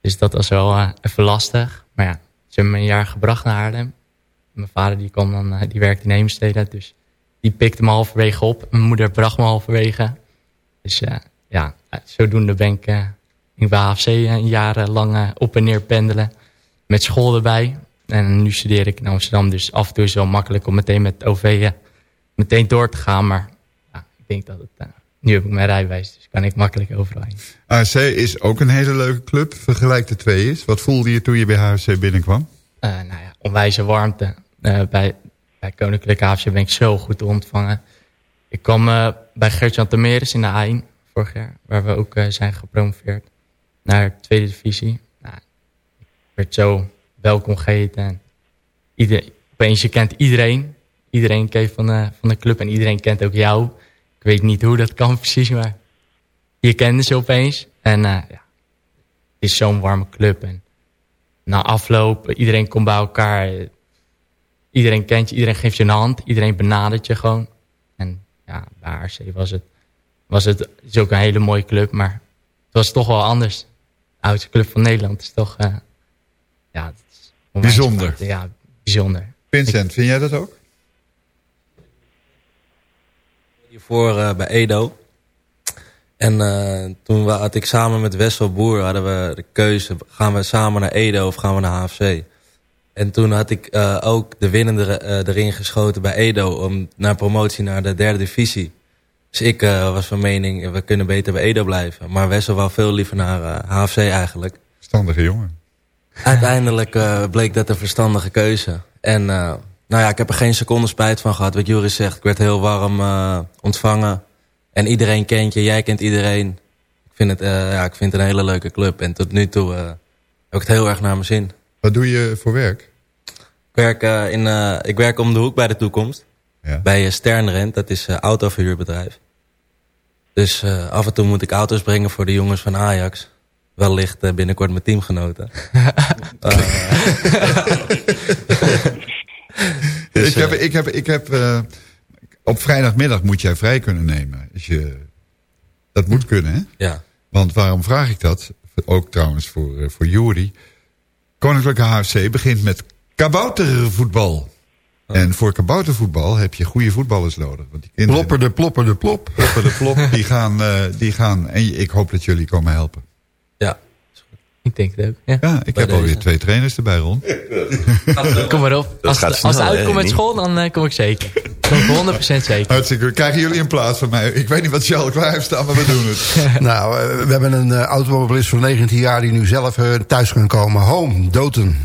Dus dat was wel eh, even lastig. Maar ja, ze hebben me een jaar gebracht naar Haarlem. Mijn vader die, kwam dan, die werkte in Heemstede, dus die pikte me halverwege op. Mijn moeder bracht me halverwege. Dus ja, zodoende ben ik in bij HFC een jaar lang op en neer pendelen. Met school erbij. En nu studeer ik in Amsterdam. Dus af en toe is het wel makkelijk om meteen met OV eh, meteen door te gaan. Maar ja, ik denk dat het... eh, nu heb ik mijn rijbewijs, dus kan ik makkelijk overal heen. ARC is ook een hele leuke club. Vergelijk de twee eens. Wat voelde je toen je bij HFC binnenkwam? Eh, nou ja, onwijze warmte. Bij, bij Koninklijke HFC ben ik zo goed ontvangen. Ik kwam eh, bij Gertjan Temeres in de A1 vorig jaar. Waar we ook zijn gepromoveerd naar de tweede divisie. Nou, ik werd zo welkom geheten. En opeens, je kent iedereen. Iedereen kent van, de van de club en iedereen kent ook jou. Ik weet niet hoe dat kan precies, maar je kende ze opeens. En eh, ja, het is zo'n warme club. En na afloop, iedereen komt bij elkaar. Iedereen kent je, iedereen geeft je een hand. Iedereen benadert je gewoon. En ja, bij ARC was het, was het, is ook een hele mooie club, maar het was toch wel anders. De oudste club van Nederland is toch, eh, ja, Bijzonder. Ja, bijzonder. Vincent, vind jij dat ook? hiervoor eh, bij Edo. En eh, toen wa- had ik samen met Wessel Boer hadden we de keuze. Gaan we samen naar Edo of gaan we naar HFC? En toen had ik eh, ook de winnende eh, erin geschoten bij Edo. Om naar promotie naar de derde divisie. Dus ik eh, was van mening, we kunnen beter bij Edo blijven. Maar Wessel wou veel liever naar HFC eigenlijk. Verstandige jongen. Uiteindelijk eh, bleek dat een verstandige keuze. En eh, nou ja, ik heb er geen seconde spijt van gehad. Wat Joris zegt, ik werd heel warm eh, ontvangen. En iedereen kent je, jij kent iedereen. Ik vind het, ja, ik vind het een hele leuke club. En tot nu toe heb ik het heel erg naar mijn zin. Wat doe je voor werk? Ik werk, in, ik werk om de hoek bij de toekomst. Ja. Bij Sternrent, dat is een autoverhuurbedrijf. Dus af en toe moet ik auto's brengen voor de jongens van Ajax. Wellicht eh, binnenkort mijn teamgenoten. Dus, ik heb, ik heb, ik heb eh, op vrijdagmiddag moet jij vrij kunnen nemen. Als je, dat moet kunnen, hè? Ja. Want waarom vraag ik dat? Ook trouwens voor, eh, voor Jury. Koninklijke HFC begint met kaboutervoetbal. En voor kaboutervoetbal heb je goede voetballers nodig. Want die kinderen, Plopper de plopper de plop. Plopper de plop, die gaan, eh, die gaan... En ik hoop dat jullie komen helpen. Ik denk het ook. Ja, Ja, ik heb alweer twee trainers erbij, Ron. Kom maar op. Als, als uitkomt met school, dan eh, kom ik zeker. Kom ik 100% zeker. Hartstikke goed. Krijgen jullie een plaats van mij? Ik weet niet wat Charles klaar heeft staan, maar we doen het. nou, eh, we hebben een eh, automobilist van 19 jaar... die nu zelf thuis kan komen. Home, Doten.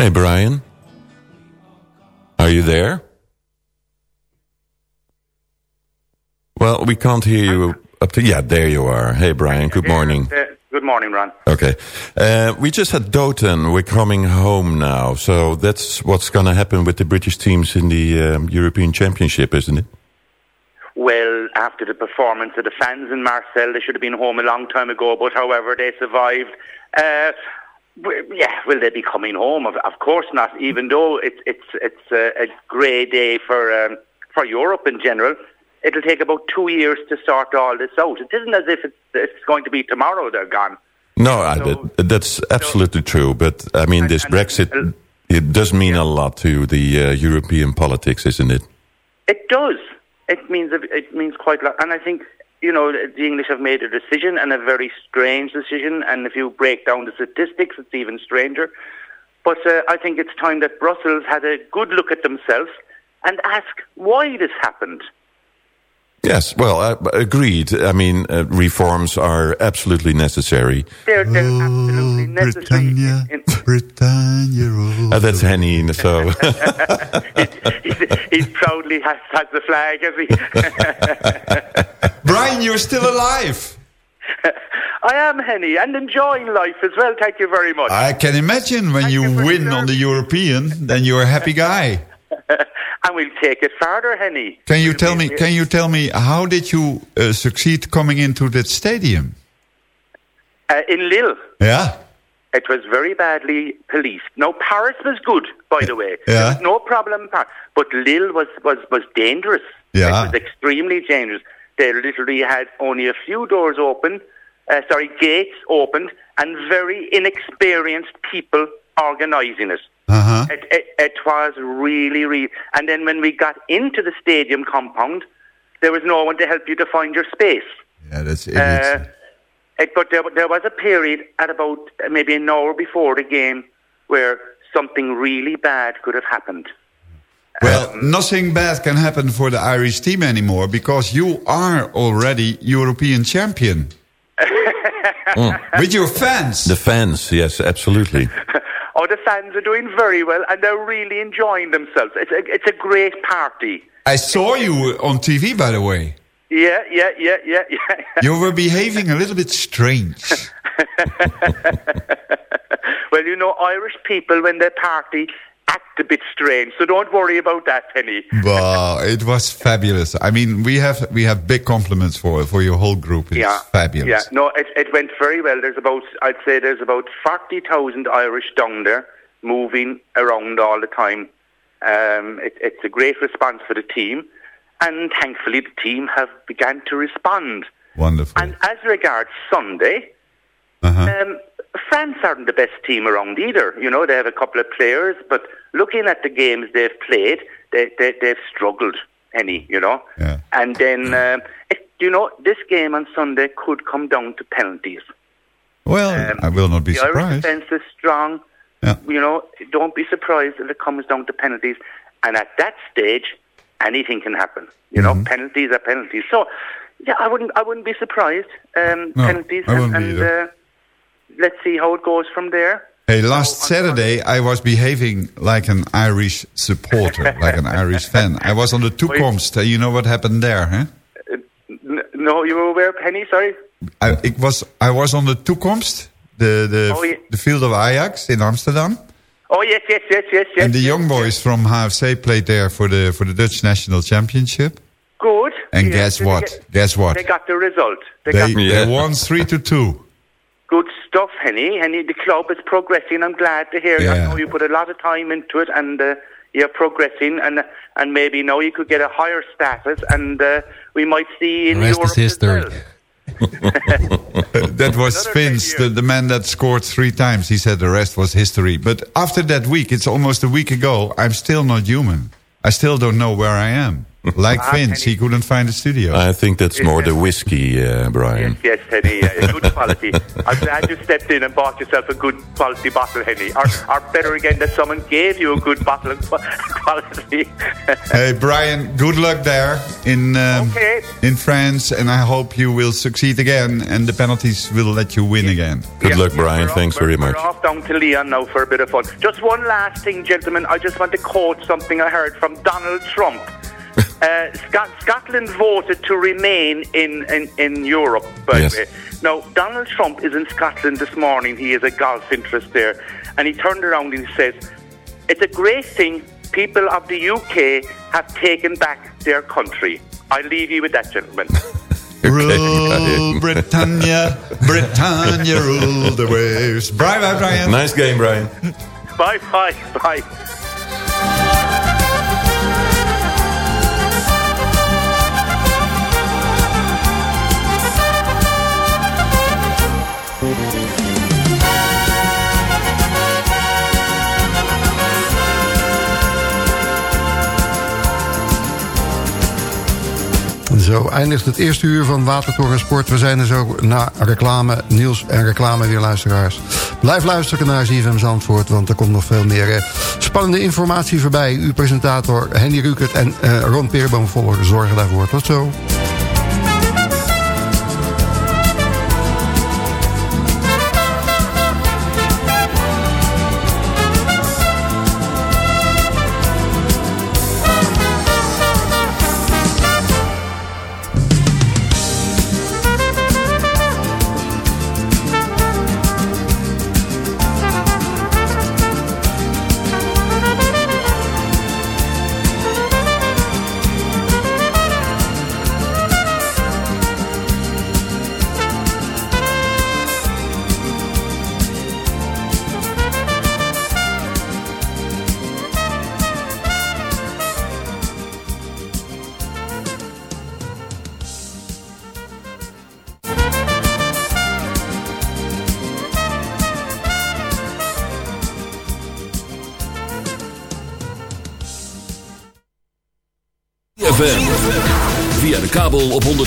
Hey, Brian. Are you there? Well, we can't hear you up to... Yeah, there you are. Hey, Brian. Good morning. Good morning, Ron. Okay. Uh, we just had Doten. We're coming home now. So that's what's going to happen with the British teams in the um, European Championship, isn't it? Well, after the performance of the fans in Marseille, they should have been home a long time ago, but however, they survived. Uh, yeah, will they be coming home? Of, of course not, even though it's, it's, it's a, a grey day for, um, for Europe in general. It'll take about two years to sort all this out. It isn't as if it's, it's going to be tomorrow they're gone. No, I, that, that's absolutely true. But, I mean, this Brexit, it does mean a lot to the uh, European politics, isn't it? It does. It means it means quite a lot, and I think you know the English have made a decision and a very strange decision. And if you break down the statistics, it's even stranger. But uh, I think it's time that Brussels had a good look at themselves and ask why this happened. Yes, well, uh, agreed. I mean, uh, reforms are absolutely necessary. They're, they're absolutely necessary. Britannia, Britannia. Uh, that's Henny, so... He proudly has, has the flag, has he? Brian, you're still alive. I am, Henny, and enjoying life as well. Thank you very much. I can imagine when you win on the European, then you're a happy guy. and we'll take it further, Henny. Can you tell me? Can you tell me how did you uh, succeed coming into that stadium? Uh, in Lille. Yeah. It was very badly policed. No, Paris was good, by the way. Yeah. No problem Paris. But Lille was, was, was dangerous. Yeah. It was extremely dangerous. They literally had only a few doors open, uh, sorry, gates opened, and very inexperienced people organising it. Uh-huh. It, it. It was really, really... And then when we got into the stadium compound, there was no one to help you to find your space. Yeah, that's Uh, It, but there, there was a period at about uh, maybe an hour before the game where something really bad could have happened. Well, nothing bad can happen for the Irish team anymore because you are already European champion. Hmm. With your fans. The fans, yes, absolutely. Oh, the fans are doing very well and they're really enjoying themselves. It's a, it's a great party. I saw you on TV, by the way. Yeah, yeah, yeah, yeah, yeah. You were behaving a little bit strange. well, you know, Irish people, when they party, act a bit strange. So don't worry about that, Penny. Well, it was fabulous. I mean, we have we have big compliments for for your whole group. It's yeah, fabulous. Yeah, no, it, it went very well. There's about, I'd say there's about 40,000 Irish down there moving around all the time. Um, it, it's a great response for the team. And thankfully, the team have begun to respond. Wonderful. And as regards Sunday, Uh-huh. um, France aren't the best team around either. You know, they have a couple of players, but looking at the games they've played, they, they, they've struggled, any, you know. Yeah. And then, um, it, you know, this game on Sunday could come down to penalties. Well, I will not be the Irish surprised. defence is strong. Yeah. You know, don't be surprised if it comes down to penalties. And at that stage, anything can happen. You Mm-hmm. know, penalties are penalties. So, yeah, I wouldn't, I wouldn't be surprised. Um, No, penalties, I wouldn't and, be either. uh, let's see how it goes from there. Hey, last Saturday I was behaving like an Irish supporter, like an Irish fan. I was on the toekomst. Uh, You know what happened there, huh? No, you were aware, Penny? Sorry. I, ik was, I was on the toekomst, the, the, Oh, yeah. the field of Ajax in Amsterdam. Oh yes, yes, yes, yes, yes. and the young boys from HFC played there for the, for the Dutch National Championship. Good. And Yeah, guess what? Guess what? They got the result. They, They, got they won 3 to 2. Good stuff, Henny. Henny, the club is progressing. I'm glad to hear. I know you put a lot of time into it, and uh, you're progressing, and and maybe now you could get a higher status, and uh, we might see in The rest Europe is history. well. that was Vince, the, the man that scored three times. He said the rest was history. But after that week, it's almost a week ago, I'm still not human. I still don't know where I am. Like Ah, Vince, he couldn't find a studio. I think that's more the whiskey, uh, Brian. Yes, Henny, uh, good quality. I'm glad you stepped in and bought yourself a good quality bottle, Henny. Or, or better again, that someone gave you a good bottle of quality. hey, Brian, good luck there in um, Okay. in France, and I hope you will succeed again, and the penalties will let you win again. Good Yeah, luck, Brian. we're Thanks off, very we're- much. We're off down to Leon now for a bit of fun. Just one last thing, gentlemen. I just want to quote something I heard from Donald Trump. Uh, Scot- Scotland voted to remain in, in, in Europe, by Yes. the way. Now, Donald Trump is in Scotland this morning. He is a golf interest there. And he turned around and he says, It's a great thing people of the UK have taken back their country. I leave you with that, gentlemen. Rule Britannia, Britannia rule the waves. Bye bye, Brian. Nice game, Brian. bye, bye, bye. Zo eindigt het eerste uur van Watertoren Sport. We zijn er zo na reclame, nieuws en reclame weer luisteraars. Blijf luisteren naar ZFM Zandvoort, want er komt nog veel meer spannende informatie voorbij. Uw presentator Henny Rukert en eh, Ron Peerboom Voller zorgen daarvoor. Tot zo.